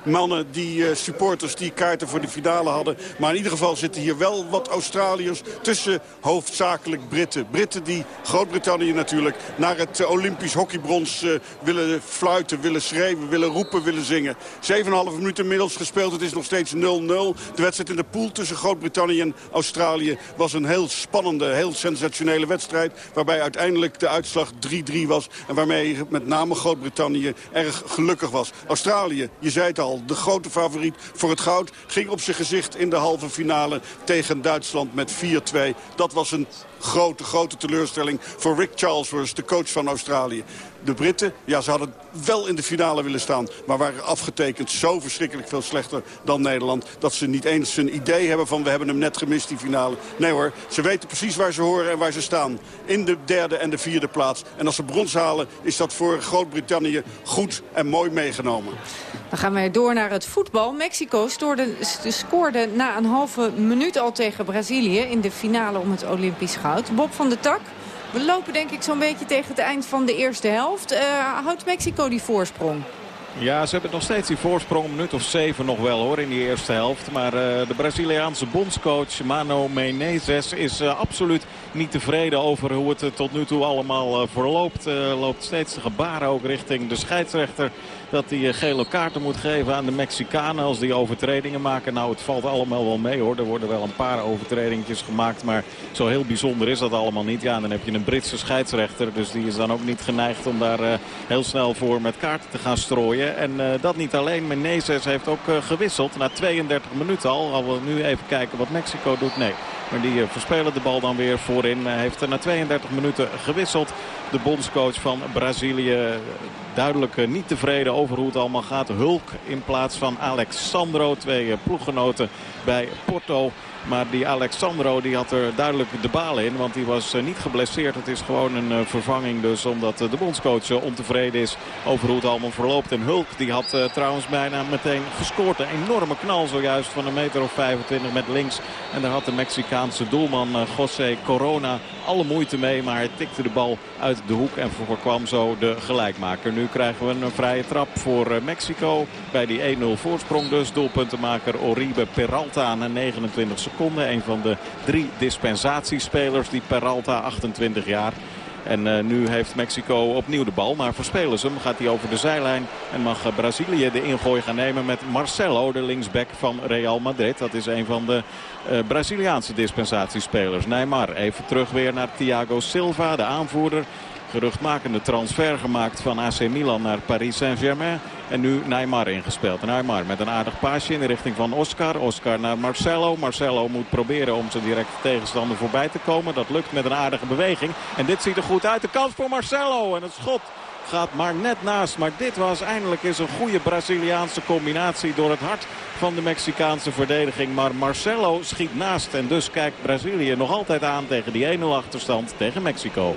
mannen... die supporters die kaarten voor de finale hadden. Maar in ieder geval zitten hier wel wat Australiërs... tussen hoofdzakelijk Britten. Britten die Groot-Brittannië natuurlijk naar het Olympisch hockeybrons willen fluiten, willen schreeuwen, willen roepen, willen zingen. 7,5 minuten inmiddels gespeeld. Het is nog steeds 0-0. De wedstrijd in de pool tussen Groot-Brittannië en Australië was een heel spannende, heel sensationele wedstrijd. Waarbij uiteindelijk de uitslag 3-3 was. En waarmee met name Groot-Brittannië erg gelukkig was. Australië, je zei het al, de grote favoriet voor het goud. Ging op zijn gezicht in de halve finale tegen Duitsland met 4-2. Dat was een grote, grote teleurstelling voor Rick Charlesworth, de coach van Australië. De Britten, ja, ze hadden wel in de finale willen staan... maar waren afgetekend zo verschrikkelijk veel slechter dan Nederland... dat ze niet eens een idee hebben van we hebben hem net gemist, die finale. Nee hoor, ze weten precies waar ze horen en waar ze staan. In de derde en de vierde plaats. En als ze brons halen, is dat voor Groot-Brittannië goed en mooi meegenomen. Dan gaan wij door naar het voetbal. Mexico scoorde na een halve minuut al tegen Brazilië... in de finale om het Olympisch goud. Bob van der Tak, we lopen denk ik zo'n beetje tegen het eind van de eerste helft. Uh, houdt Mexico die voorsprong? Ja, ze hebben nog steeds die voorsprong, een minuut of zeven nog wel hoor in die eerste helft. Maar uh, de Braziliaanse bondscoach Mano Menezes is uh, absoluut niet tevreden over hoe het tot nu toe allemaal verloopt. loopt steeds de gebaren ook richting de scheidsrechter dat hij gele kaarten moet geven aan de Mexicanen als die overtredingen maken. Nou, het valt allemaal wel mee hoor. Er worden wel een paar overtredingetjes gemaakt, maar zo heel bijzonder is dat allemaal niet. Ja, dan heb je een Britse scheidsrechter, dus die is dan ook niet geneigd om daar uh, heel snel voor met kaarten te gaan strooien. En uh, dat niet alleen, Menezes heeft ook gewisseld na 32 minuten al. Al we nu even kijken wat Mexico doet. Nee, Maar die verspelen de bal dan weer voorin. Hij heeft na 32 minuten gewisseld. De bondscoach van Brazilië duidelijk niet tevreden over hoe het allemaal gaat. Hulk in plaats van Alexandro. Twee ploeggenoten bij Porto. Maar die Alexandro die had er duidelijk de balen in. Want die was niet geblesseerd. Het is gewoon een vervanging dus. Omdat de bondscoach ontevreden is over hoe het allemaal verloopt. En Hulk die had trouwens bijna meteen gescoord. Een enorme knal zojuist van een meter of 25 met links. En daar had de Mexicaanse doelman José Corona alle moeite mee. Maar hij tikte de bal uit de hoek en voorkwam zo de gelijkmaker. Nu krijgen we een vrije trap voor Mexico. Bij die 1-0 voorsprong dus. Doelpuntenmaker Oribe Peralta na 29 seconden. Een van de drie dispensatiespelers. Die Peralta 28 jaar. En uh, nu heeft Mexico opnieuw de bal. Maar verspelen ze hem. Gaat hij over de zijlijn. En mag uh, Brazilië de ingooi gaan nemen met Marcelo, de linksback van Real Madrid. Dat is een van de uh, Braziliaanse dispensatiespelers. Neymar even terug weer naar Thiago Silva, de aanvoerder. Geruchtmakende transfer gemaakt van AC Milan naar Paris Saint-Germain. En nu Neymar ingespeeld. Neymar met een aardig paasje in de richting van Oscar. Oscar naar Marcelo. Marcelo moet proberen om zijn directe tegenstander voorbij te komen. Dat lukt met een aardige beweging. En dit ziet er goed uit. De kans voor Marcelo. En het schot gaat maar net naast. Maar dit was eindelijk eens een goede Braziliaanse combinatie door het hart van de Mexicaanse verdediging. Maar Marcelo schiet naast. En dus kijkt Brazilië nog altijd aan tegen die 1-0 achterstand tegen Mexico.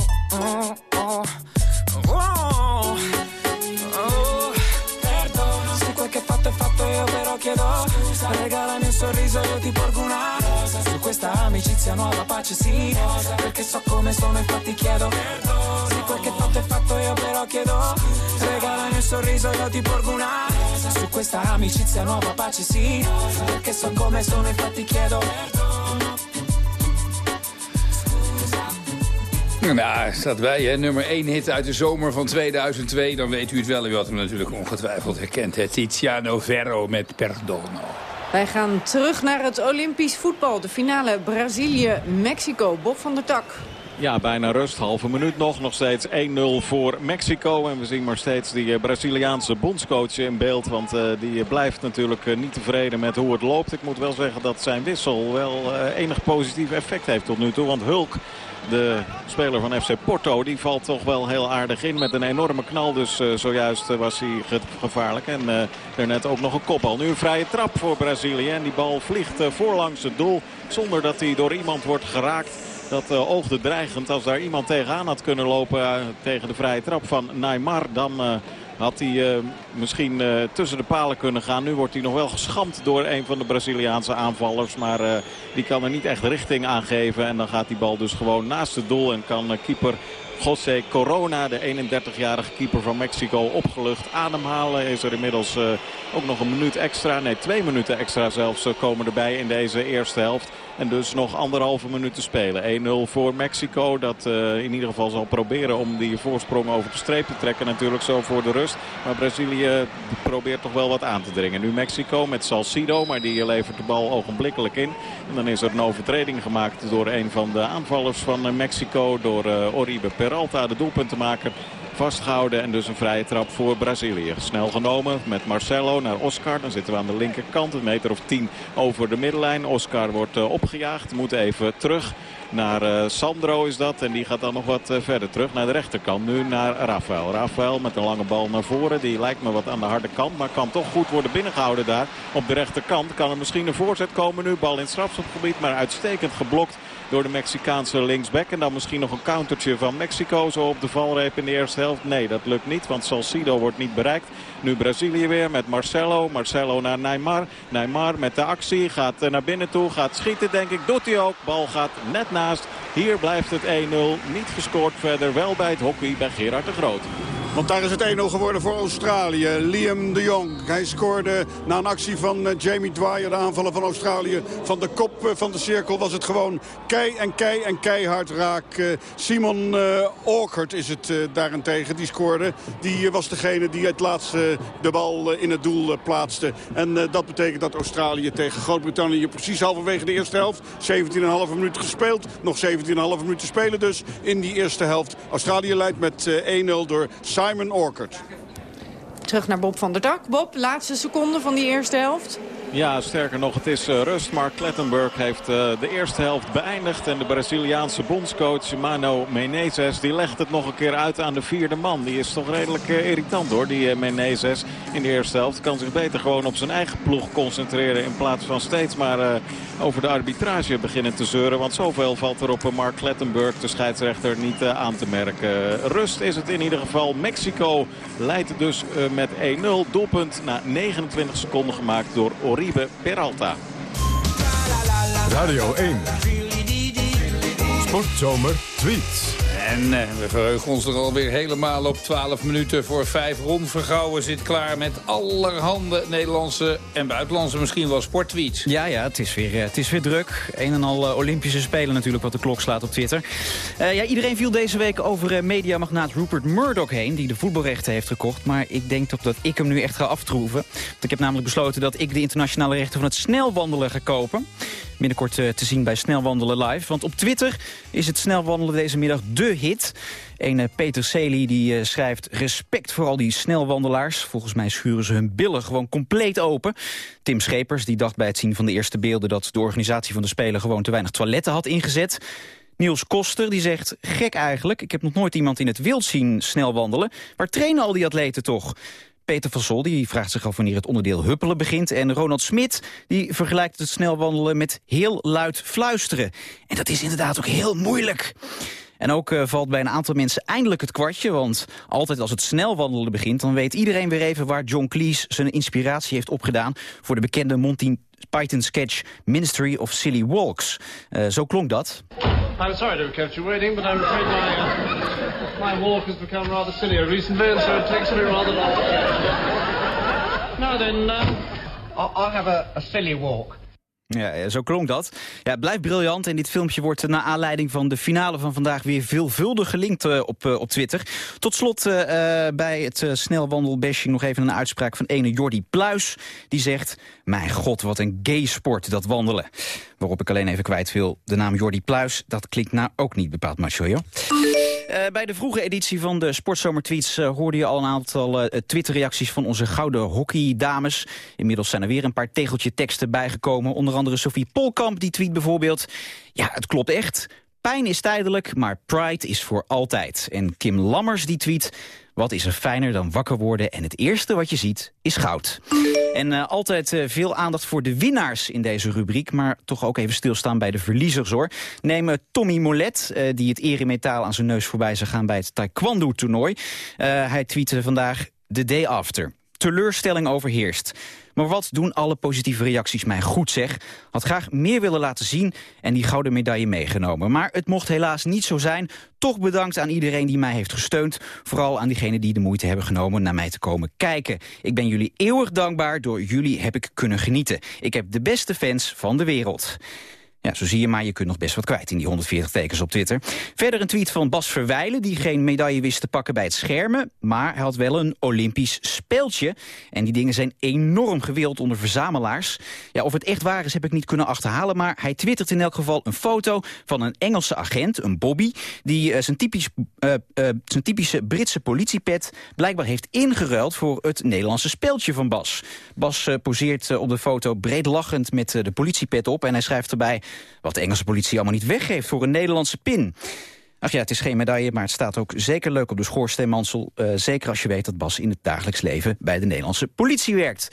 questa amicizia nuova pace sì rosa Perché so come sono infatti chiedo Sì quel che fatto è fatto io però chiedo Regalami un sorriso io ti porgo una Su questa amicizia nuova pace sì rosa Perché so come sono infatti chiedo Nou, staat bij, hè? nummer 1 hit uit de zomer van 2002. Dan weet u het wel. U had hem natuurlijk ongetwijfeld herkend. hè? Tiziano Ferro met Perdono. Wij gaan terug naar het Olympisch voetbal. De finale Brazilië-Mexico. Bob van der Tak. Ja, bijna rust. Halve minuut nog. Nog steeds 1-0 voor Mexico. En we zien maar steeds die eh, Braziliaanse bondscoach in beeld. Want uh, die blijft natuurlijk uh, niet tevreden met hoe het loopt. Ik moet wel zeggen dat zijn wissel wel enig positief effect heeft tot nu toe. Want Hulk de speler van FC Porto die valt toch wel heel aardig in met een enorme knal. Dus zojuist was hij ge gevaarlijk. En uh, daarnet ook nog een kopbal. Nu een vrije trap voor Brazilië. En die bal vliegt voorlangs het doel zonder dat hij door iemand wordt geraakt. Dat oogde dreigend als daar iemand tegenaan had kunnen lopen tegen de vrije trap van Neymar. Dan had hij uh, misschien uh, tussen de palen kunnen gaan. Nu wordt hij nog wel geschampt door een van de Braziliaanse aanvallers. Maar uh, die kan er niet echt richting aan geven. En dan gaat die bal dus gewoon naast het doel. En kan keeper José Corona, de 31-jarige keeper van Mexico, opgelucht ademhalen. Is er inmiddels ook nog een minuut extra, nee twee minuten extra zelfs komen erbij in deze eerste helft. En dus nog anderhalve minuut te spelen. 1-0 voor Mexico. Dat uh, in ieder geval zal proberen om die voorsprong over de streep te trekken. Natuurlijk zo voor de rust. Maar Brazilië probeert toch wel wat aan te dringen. Nu Mexico met Salcido. Maar die levert de bal ogenblikkelijk in. En dan is er een overtreding gemaakt door een van de aanvallers van Mexico. Door uh, Oribe Peralta, de doelpuntenmaker vastgehouden. En dus een vrije trap voor Brazilië. Snel genomen met Marcelo naar Oscar. Dan zitten we aan de linkerkant. Een meter of tien over de middenlijn. Oscar wordt uh, opgejaagd. Moet even terug naar uh, Sandro is dat. En die gaat dan nog wat uh, verder terug naar de rechterkant. Nu naar Rafael. Rafael met een lange bal naar voren. Die lijkt me wat aan de harde kant. Maar kan toch goed worden binnengehouden daar. Op de rechterkant kan er misschien een voorzet komen nu. Bal in het strafschopgebied. Maar uitstekend geblokt door de Mexicaanse linksback. En dan misschien nog een countertje van Mexico zo op de valreep in de eerste helft. Nee, dat lukt niet, want Salcido wordt niet bereikt. Nu Brazilië weer met Marcelo. Marcelo naar Neymar. Neymar met de actie. Gaat naar binnen toe. Gaat schieten denk ik. Doet hij ook. Bal gaat net naast. Hier blijft het 1-0. Niet gescoord verder. Wel bij het hockey bij Gerard de Groot. Want daar is het 1-0 geworden voor Australië. Liam de Jong. Hij scoorde na een actie van uh, Jamie Dwyer, de aanvaller van Australië. Van de kop uh, van de cirkel was het gewoon kei en kei en keihard raak. Uh, Simon Orkert is het daarentegen. Die scoorde. Die was degene die het laatste de bal in het doel plaatste. En dat betekent dat Australië tegen Groot-Brittannië precies halverwege de eerste helft. 17,5 minuten gespeeld. Nog 17,5 minuten spelen dus in die eerste helft. Australië leidt met 1-0 door Simon Orkert. Terug naar Bob van der Dak. Bob, laatste seconde van die eerste helft. Ja, sterker nog, het is uh, rust. Mark Klettenberg heeft uh, de eerste helft beëindigd. En de Braziliaanse bondscoach Mano Menezes die legt het nog een keer uit aan de vierde man. Die is toch redelijk uh, irritant hoor, die Menezes in de eerste helft. Kan zich beter gewoon op zijn eigen ploeg concentreren. In plaats van steeds maar over de arbitrage beginnen te zeuren. Want zoveel valt er op Mark Klettenberg, de scheidsrechter, niet aan te merken. Rust is het in ieder geval. Mexico leidt dus met 1-0. Doelpunt na 29 seconden gemaakt door Oribe. Oribe Peralta. Radio 1. Sportzomer tweets. En uh, we verheugen ons er alweer helemaal op 12 minuten voor 5. Ron Vergouwen zit klaar met allerhande Nederlandse en buitenlandse misschien wel sporttweets. Ja, ja, het is weer, uh, het is weer druk. Een en al uh, Olympische Spelen natuurlijk wat de klok slaat op Twitter. ja, iedereen viel deze week over mediamagnaat Rupert Murdoch heen... die de voetbalrechten heeft gekocht. Maar ik denk toch dat ik hem nu echt ga aftroeven. Want ik heb namelijk besloten dat ik de internationale rechten van het snelwandelen ga kopen binnenkort uh, te zien bij Snelwandelen Live. Want op Twitter is het snelwandelen deze middag de hit. Een uh, Peter Celi die uh, schrijft respect voor al die snelwandelaars. Volgens mij schuren ze hun billen gewoon compleet open. Tim Schepers die dacht bij het zien van de eerste beelden... dat de organisatie van de Spelen gewoon te weinig toiletten had ingezet. Niels Koster die zegt, gek eigenlijk, ik heb nog nooit iemand in het wild zien snel wandelen. Waar trainen al die atleten toch? Peter van Sol die vraagt zich af wanneer het onderdeel huppelen begint. En Ronald Smit die vergelijkt het snelwandelen met heel luid fluisteren. En dat is inderdaad ook heel moeilijk. En ook eh, valt bij een aantal mensen eindelijk het kwartje... want altijd als het snel wandelen begint... dan weet iedereen weer even waar John Cleese zijn inspiratie heeft opgedaan... voor de bekende Monty Python sketch Ministry of Silly Walks. Eh, zo klonk dat. I'm sorry to have kept you waiting, but I'm afraid my, uh, my walk has become rather sillier recently, and so it takes me rather long. Now then, um, I'll, I'll have a, a silly walk. Ja, zo klonk dat. Ja, blijft briljant en dit filmpje wordt eh, naar aanleiding van de finale van vandaag weer veelvuldig gelinkt eh, op, eh, op Twitter. Tot slot bij het snelwandelbashing nog even een uitspraak van ene Jordi Pluis. Die zegt, mijn god wat een gay sport dat wandelen. Waarop ik alleen even kwijt wil, de naam Jordi Pluis, dat klinkt nou ook niet bepaald macho, joh. Uh, bij de vroege editie van de Sportzomertweets uh, hoorde je al een aantal uh, Twitter-reacties van onze gouden hockeydames. Inmiddels zijn er weer een paar tegeltje teksten bijgekomen. Onder andere Sophie Polkamp, die tweet bijvoorbeeld... Ja, het klopt echt. Pijn is tijdelijk, maar pride is voor altijd. En Kim Lammers die tweet... Wat is er fijner dan wakker worden en het eerste wat je ziet is goud. En uh, altijd uh, veel aandacht voor de winnaars in deze rubriek... maar toch ook even stilstaan bij de verliezers, hoor. Neem Tommy Molet, die het eremetaal aan zijn neus voorbij zou gaan... bij het taekwondo-toernooi. hij tweette vandaag the day after. Teleurstelling overheerst. Maar wat doen alle positieve reacties mij goed, zeg. Had graag meer willen laten zien en die gouden medaille meegenomen. Maar het mocht helaas niet zo zijn. Toch bedankt aan iedereen die mij heeft gesteund. Vooral aan diegenen die de moeite hebben genomen naar mij te komen kijken. Ik ben jullie eeuwig dankbaar. Door jullie heb ik kunnen genieten. Ik heb de beste fans van de wereld. Ja, zo zie je maar, je kunt nog best wat kwijt in die 140 tekens op Twitter. Verder een tweet van Bas Verwijlen, die geen medaille wist te pakken bij het schermen. Maar hij had wel een Olympisch speeltje. En die dingen zijn enorm gewild onder verzamelaars. Ja, of het echt waar is, heb ik niet kunnen achterhalen. Maar hij twittert in elk geval een foto van een Engelse agent, een Bobby... die uh, zijn, typisch, uh, uh, zijn typische Britse politiepet blijkbaar heeft ingeruild... voor het Nederlandse speeltje van Bas. Bas poseert op de foto breedlachend met de politiepet op... en hij schrijft erbij wat de Engelse politie allemaal niet weggeeft voor een Nederlandse pin. Ach ja, het is geen medaille, maar het staat ook zeker leuk op de schoorsteenmansel. Uh, zeker als je weet dat Bas in het dagelijks leven bij de Nederlandse politie werkt.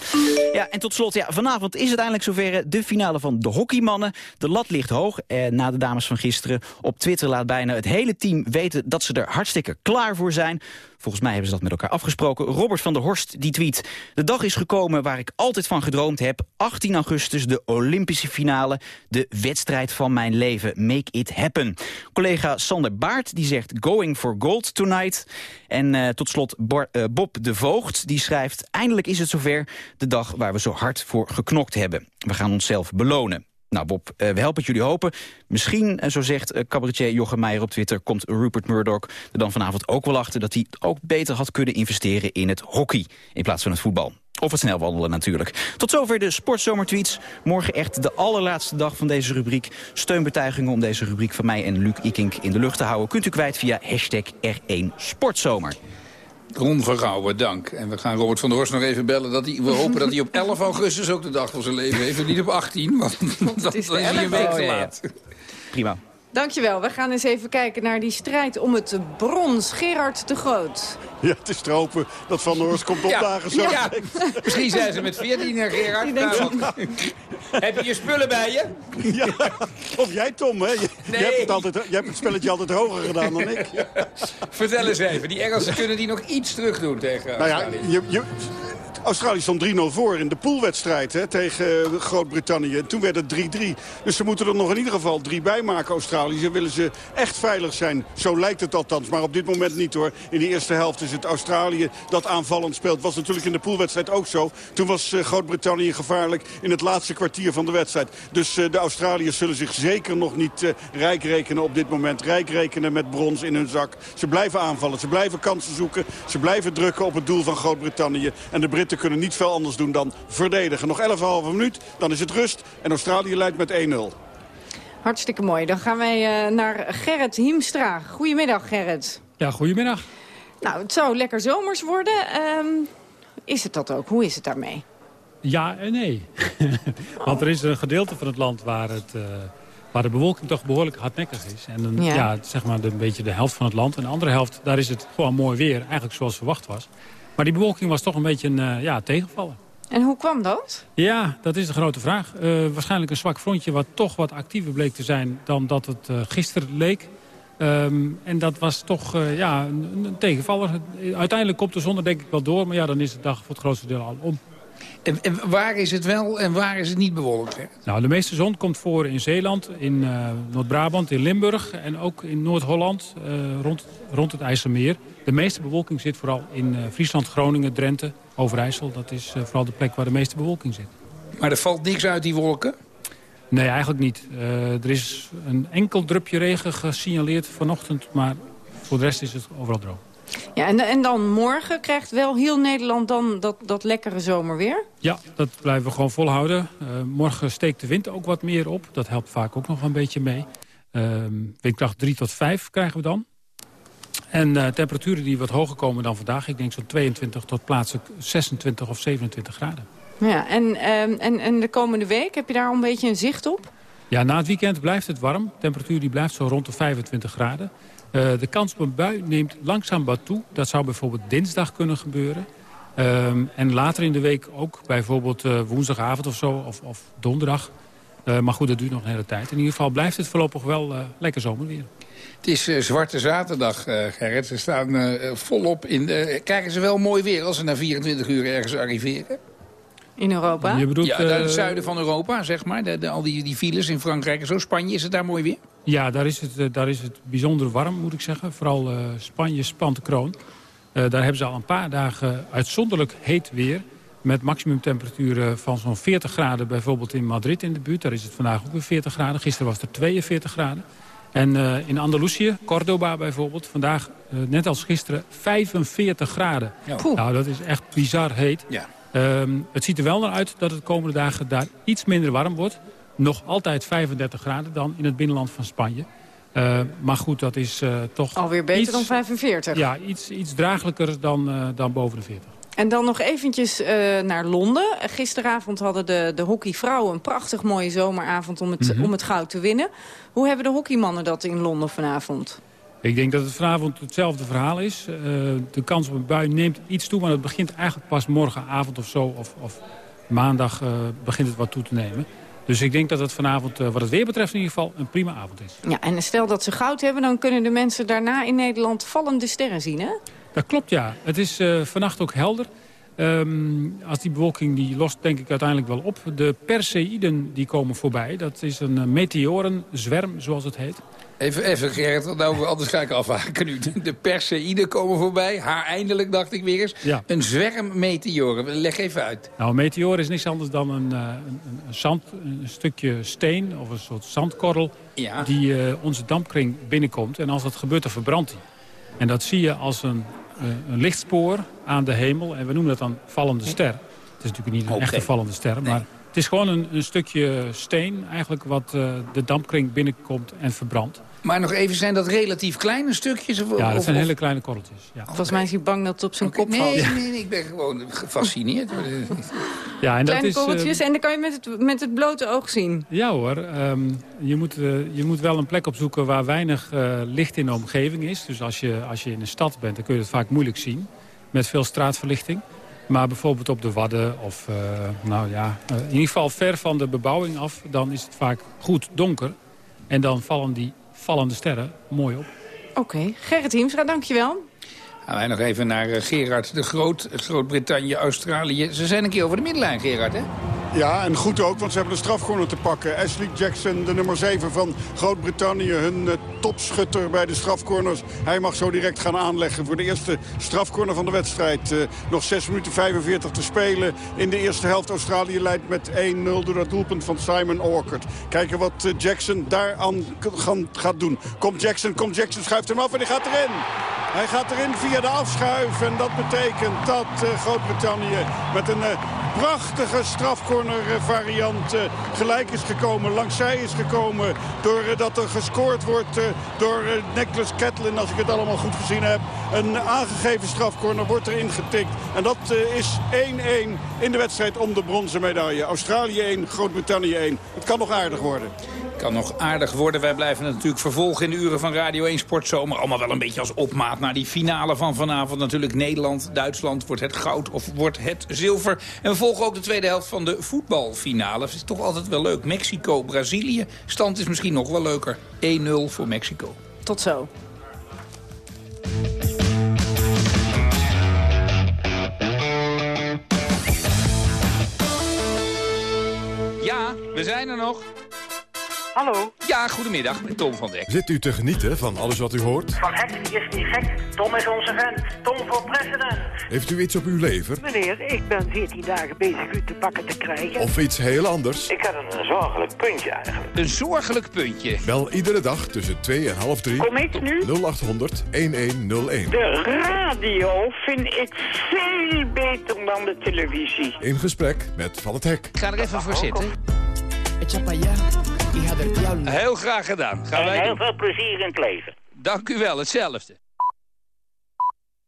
Ja, en tot slot, ja, vanavond is het eindelijk zover de finale van de hockeymannen. De lat ligt hoog eh, na de dames van gisteren. Op Twitter laat bijna het hele team weten dat ze er hartstikke klaar voor zijn. Volgens mij hebben ze dat met elkaar afgesproken. Robert van der Horst die tweet... De dag is gekomen waar ik altijd van gedroomd heb. 18 augustus, de Olympische finale. De wedstrijd van mijn leven. Make it happen. Collega Sander Baart die zegt going for gold tonight. En uh, tot slot uh, Bob de Voogd die schrijft... Eindelijk is het zover de dag waar we zo hard voor geknokt hebben. We gaan onszelf belonen. Nou Bob, uh, we helpen jullie hopen. Misschien, uh, zo zegt uh, cabaretier Jochem Meijer op Twitter... komt Rupert Murdoch er dan vanavond ook wel achter... dat hij ook beter had kunnen investeren in het hockey... in plaats van het voetbal. Of het snelwandelen natuurlijk. Tot zover de sportzomertweets. Morgen echt de allerlaatste dag van deze rubriek. Steunbetuigingen om deze rubriek van mij en Luc Ikink in de lucht te houden... kunt u kwijt via hashtag R1 Sportzomer. Ron Vergouwen, dank. En we gaan Robert van der Horst nog even bellen. Dat hij, we [laughs] hopen dat hij op 11 augustus ook de dag van zijn leven heeft. En niet op 18, want [laughs] dat is, dan is hij een week te laat. Oh, ja. Prima. Dankjewel. We gaan eens even kijken naar die strijd om het brons. Gerard de Groot. Ja, het is te hopen dat Van Horst komt opdagen. Zo ja. Misschien zijn ze met 14, Gerard. Nou, heb je je spullen bij je? Ja. Of jij, Tom, hè? Je, nee. je, hebt het altijd, je hebt het spelletje altijd hoger gedaan dan ik. Vertel eens even. Die Engelsen kunnen die nog iets terug doen tegen nou ja, je, je, Australië stond 3-0 voor in de poolwedstrijd hè, tegen Groot-Brittannië. En toen werd het 3-3. Dus ze moeten er nog in ieder geval drie bij maken, Australië. Ze willen ze echt veilig zijn. Zo lijkt het althans. Maar op dit moment niet hoor. In de eerste helft is het Australië dat aanvallend speelt. Was natuurlijk in de poolwedstrijd ook zo. Toen was uh, Groot-Brittannië gevaarlijk in het laatste kwartier van de wedstrijd. Dus uh, de Australiërs zullen zich zeker nog niet uh, rijk rekenen op dit moment. Rijk rekenen met brons in hun zak. Ze blijven aanvallen. Ze blijven kansen zoeken. Ze blijven drukken op het doel van Groot-Brittannië. En de Britten kunnen niet veel anders doen dan verdedigen. Nog 11,5 minuut, dan is het rust. En Australië leidt met 1-0. Hartstikke mooi. Dan gaan wij uh, naar Gerrit Hiemstra. Goedemiddag, Gerrit. Ja, goedemiddag. Nou, het zou lekker zomers worden. Um, is het dat ook? Hoe is het daarmee? Ja en nee. [laughs] Want er is een gedeelte van het land waar, het, uh, waar de bewolking toch behoorlijk hardnekkig is. En een, ja. ja. zeg maar de, een beetje de helft van het land. En de andere helft, daar is het gewoon mooi weer. Eigenlijk zoals verwacht was. Maar die bewolking was toch een beetje een uh, ja, tegenvallen. En hoe kwam dat? Ja, dat is de grote vraag. Uh, waarschijnlijk een zwak frontje wat toch wat actiever bleek te zijn dan dat het uh, gisteren leek. Ehm, en dat was toch uh, ja, een, een, tegenvaller. Uiteindelijk komt de zon er denk ik wel door, maar ja, dan is de dag voor het grootste deel al om. En, en waar is het wel en waar is het niet bewolkt? Hè? Nou, de meeste zon komt voor in Zeeland, in uh, Noord-Brabant, in Limburg... en ook in Noord-Holland, uh, rond, rond het IJsselmeer. De meeste bewolking zit vooral in Friesland, Groningen, Drenthe, Overijssel. Dat is vooral de plek waar de meeste bewolking zit. Maar er valt niks uit die wolken? Nee, eigenlijk niet. Er is een enkel drupje regen gesignaleerd vanochtend, maar voor de rest is het overal droog. Ja, en, en dan morgen krijgt wel heel Nederland dan dat, dat lekkere zomerweer? Ja, dat blijven we gewoon volhouden. Uh, morgen steekt de wind ook wat meer op. Dat helpt vaak ook nog een beetje mee. Uh, windkracht 3 tot 5 krijgen we dan. En uh, temperaturen die wat hoger komen dan vandaag. Ik denk zo'n 22 tot plaatselijk 26 of 27 graden. Ja, en, um, en, en de komende week, heb je daar al een beetje een zicht op? Ja, na het weekend blijft het warm. De temperatuur die blijft zo rond de 25 graden. Uh, de kans op een bui neemt langzaam wat toe. Dat zou bijvoorbeeld dinsdag kunnen gebeuren. Um, en later in de week ook bijvoorbeeld uh, woensdagavond of zo, of, of donderdag. Uh, maar goed, dat duurt nog een hele tijd. In ieder geval blijft het voorlopig wel lekker zomerweer. Het is Zwarte Zaterdag, Gerrit. Ze staan volop in... krijgen ze wel mooi weer als ze na 24 uur ergens arriveren? In Europa? Je bedoelt, ja, het zuiden van Europa, zeg maar. De, de, al die, die files in Frankrijk en zo. Spanje, is het daar mooi weer? Ja, daar is het, daar is het bijzonder warm, moet ik zeggen. Vooral Spanje spant de kroon. daar hebben ze al een paar dagen uitzonderlijk heet weer. Met maximumtemperaturen van zo'n 40 graden bijvoorbeeld in Madrid in de buurt. Daar is het vandaag ook weer 40 graden. Gisteren was het 42 graden. En uh, in Andalusië, Cordoba bijvoorbeeld, vandaag uh, net als gisteren 45 graden. Ja. Nou, dat is echt bizar heet. Ja. Um, het ziet er wel naar uit dat het de komende dagen daar iets minder warm wordt. Nog altijd 35 graden dan in het binnenland van Spanje. Uh, maar goed, dat is toch... Alweer beter iets, dan 45. Ja, iets, iets draaglijker dan, dan boven de 40. En dan nog eventjes uh, naar Londen. Gisteravond hadden de, de hockeyvrouwen een prachtig mooie zomeravond om het, mm -hmm. om het goud te winnen. Hoe hebben de hockeymannen dat in Londen vanavond? Ik denk dat het vanavond hetzelfde verhaal is. Uh, de kans op een bui neemt iets toe, maar het begint eigenlijk pas morgenavond of zo. Of, of maandag uh, begint het wat toe te nemen. Dus ik denk dat het vanavond, uh, wat het weer betreft in ieder geval, een prima avond is. Ja, en stel dat ze goud hebben, dan kunnen de mensen daarna in Nederland vallende sterren zien, hè? Dat klopt, ja. Het is vannacht ook helder. Um, als die bewolking die lost denk ik uiteindelijk wel op. De Perseiden die komen voorbij. Dat is een meteorenzwerm, zoals het heet. Even, even Gerrit, nou, anders ga ik afhaken nu. De Perseiden komen voorbij. Haar eindelijk, dacht ik weer eens. Ja. Een zwerm meteoren. Leg even uit. Nou, een meteor is niks anders dan een, uh, een, een, zand, een stukje steen of een soort zandkorrel... Ja. die uh, onze dampkring binnenkomt. En als dat gebeurt, dan verbrandt hij. En dat zie je als een een lichtspoor aan de hemel. En we noemen dat dan vallende ster. Het is natuurlijk niet een okay. echte vallende ster. Maar het is gewoon een, een stukje steen eigenlijk wat uh, de dampkring binnenkomt en verbrandt. Maar nog even, zijn dat relatief kleine stukjes? Of, ja, dat of, zijn hele kleine korreltjes. Ja. Volgens mij is hij bang dat het op zijn okay. kop valt. Nee, nee, nee, ik ben gewoon gefascineerd. [laughs] ja, en kleine dat is, korreltjes uh, en dan kan je met het, met het blote oog zien. Ja hoor, um, je, moet, uh, je moet wel een plek opzoeken waar weinig uh, licht in de omgeving is. Dus als je, als je in een stad bent, dan kun je het vaak moeilijk zien. Met veel straatverlichting. Maar bijvoorbeeld op de Wadden of uh, nou ja, uh, in ieder geval ver van de bebouwing af... dan is het vaak goed donker. En dan vallen die vallende sterren mooi op. Oké. Gerrit Hiemstra, dankjewel. Gaan wij nog even naar uh, Gerard de Groot, Groot-Brittannië, Australië. Ze zijn een keer over de middenlijn, Gerard, hè? Ja, en goed ook, want ze hebben de strafcorner te pakken. Ashley Jackson, de nummer 7 van Groot-Brittannië, hun uh, topschutter bij de strafcorners. Hij mag zo direct gaan aanleggen voor de eerste strafcorner van de wedstrijd. Uh, nog 6 minuten 45 te spelen. In de eerste helft Australië leidt met 1-0 door dat doelpunt van Simon Orkert. Kijken wat Jackson daaraan gaat doen. Komt Jackson, komt Jackson, schuift hem af en hij gaat erin. Hij gaat erin via de afschuif en dat betekent dat Groot-Brittannië met een prachtige strafcorner variant uh, gelijk is gekomen. Langs zij is gekomen doordat er gescoord wordt door Nicholas Catlin. Als ik het allemaal goed gezien heb. Een aangegeven strafcorner wordt erin getikt. En dat is 1-1 in de wedstrijd om de bronzen medaille. Australië 1, Groot-Brittannië 1. Het kan nog aardig worden kan nog aardig worden. Wij blijven het natuurlijk vervolgen in de uren van Radio 1 Sportzomer. Allemaal wel een beetje als opmaat naar die finale van vanavond. Natuurlijk Nederland, Duitsland. Wordt het goud of wordt het zilver? En we volgen ook de tweede helft van de voetbalfinale. Het is toch altijd wel leuk. Mexico, Brazilië. Stand is misschien nog wel leuker. 1-0 voor Mexico. Tot zo. Ja, we zijn er nog. Hallo. Ja, goedemiddag, met Tom van Dek. Zit u te genieten van alles wat u hoort? Van Hek is niet gek. Tom is onze vent. Tom voor president. Heeft u iets op uw lever? Meneer, ik ben 14 dagen bezig u te pakken te krijgen. Of iets heel anders? Ik had een zorgelijk puntje eigenlijk. Een zorgelijk puntje. Bel iedere dag tussen 2 en half 3 Kom ik nu? 0800 1101. De radio vind ik veel beter dan de televisie. In gesprek met Van het Hek. Ik ga er even voor zitten. Heel graag gedaan. Gaan En wij heel doen. veel plezier in het leven. Dank u wel, hetzelfde.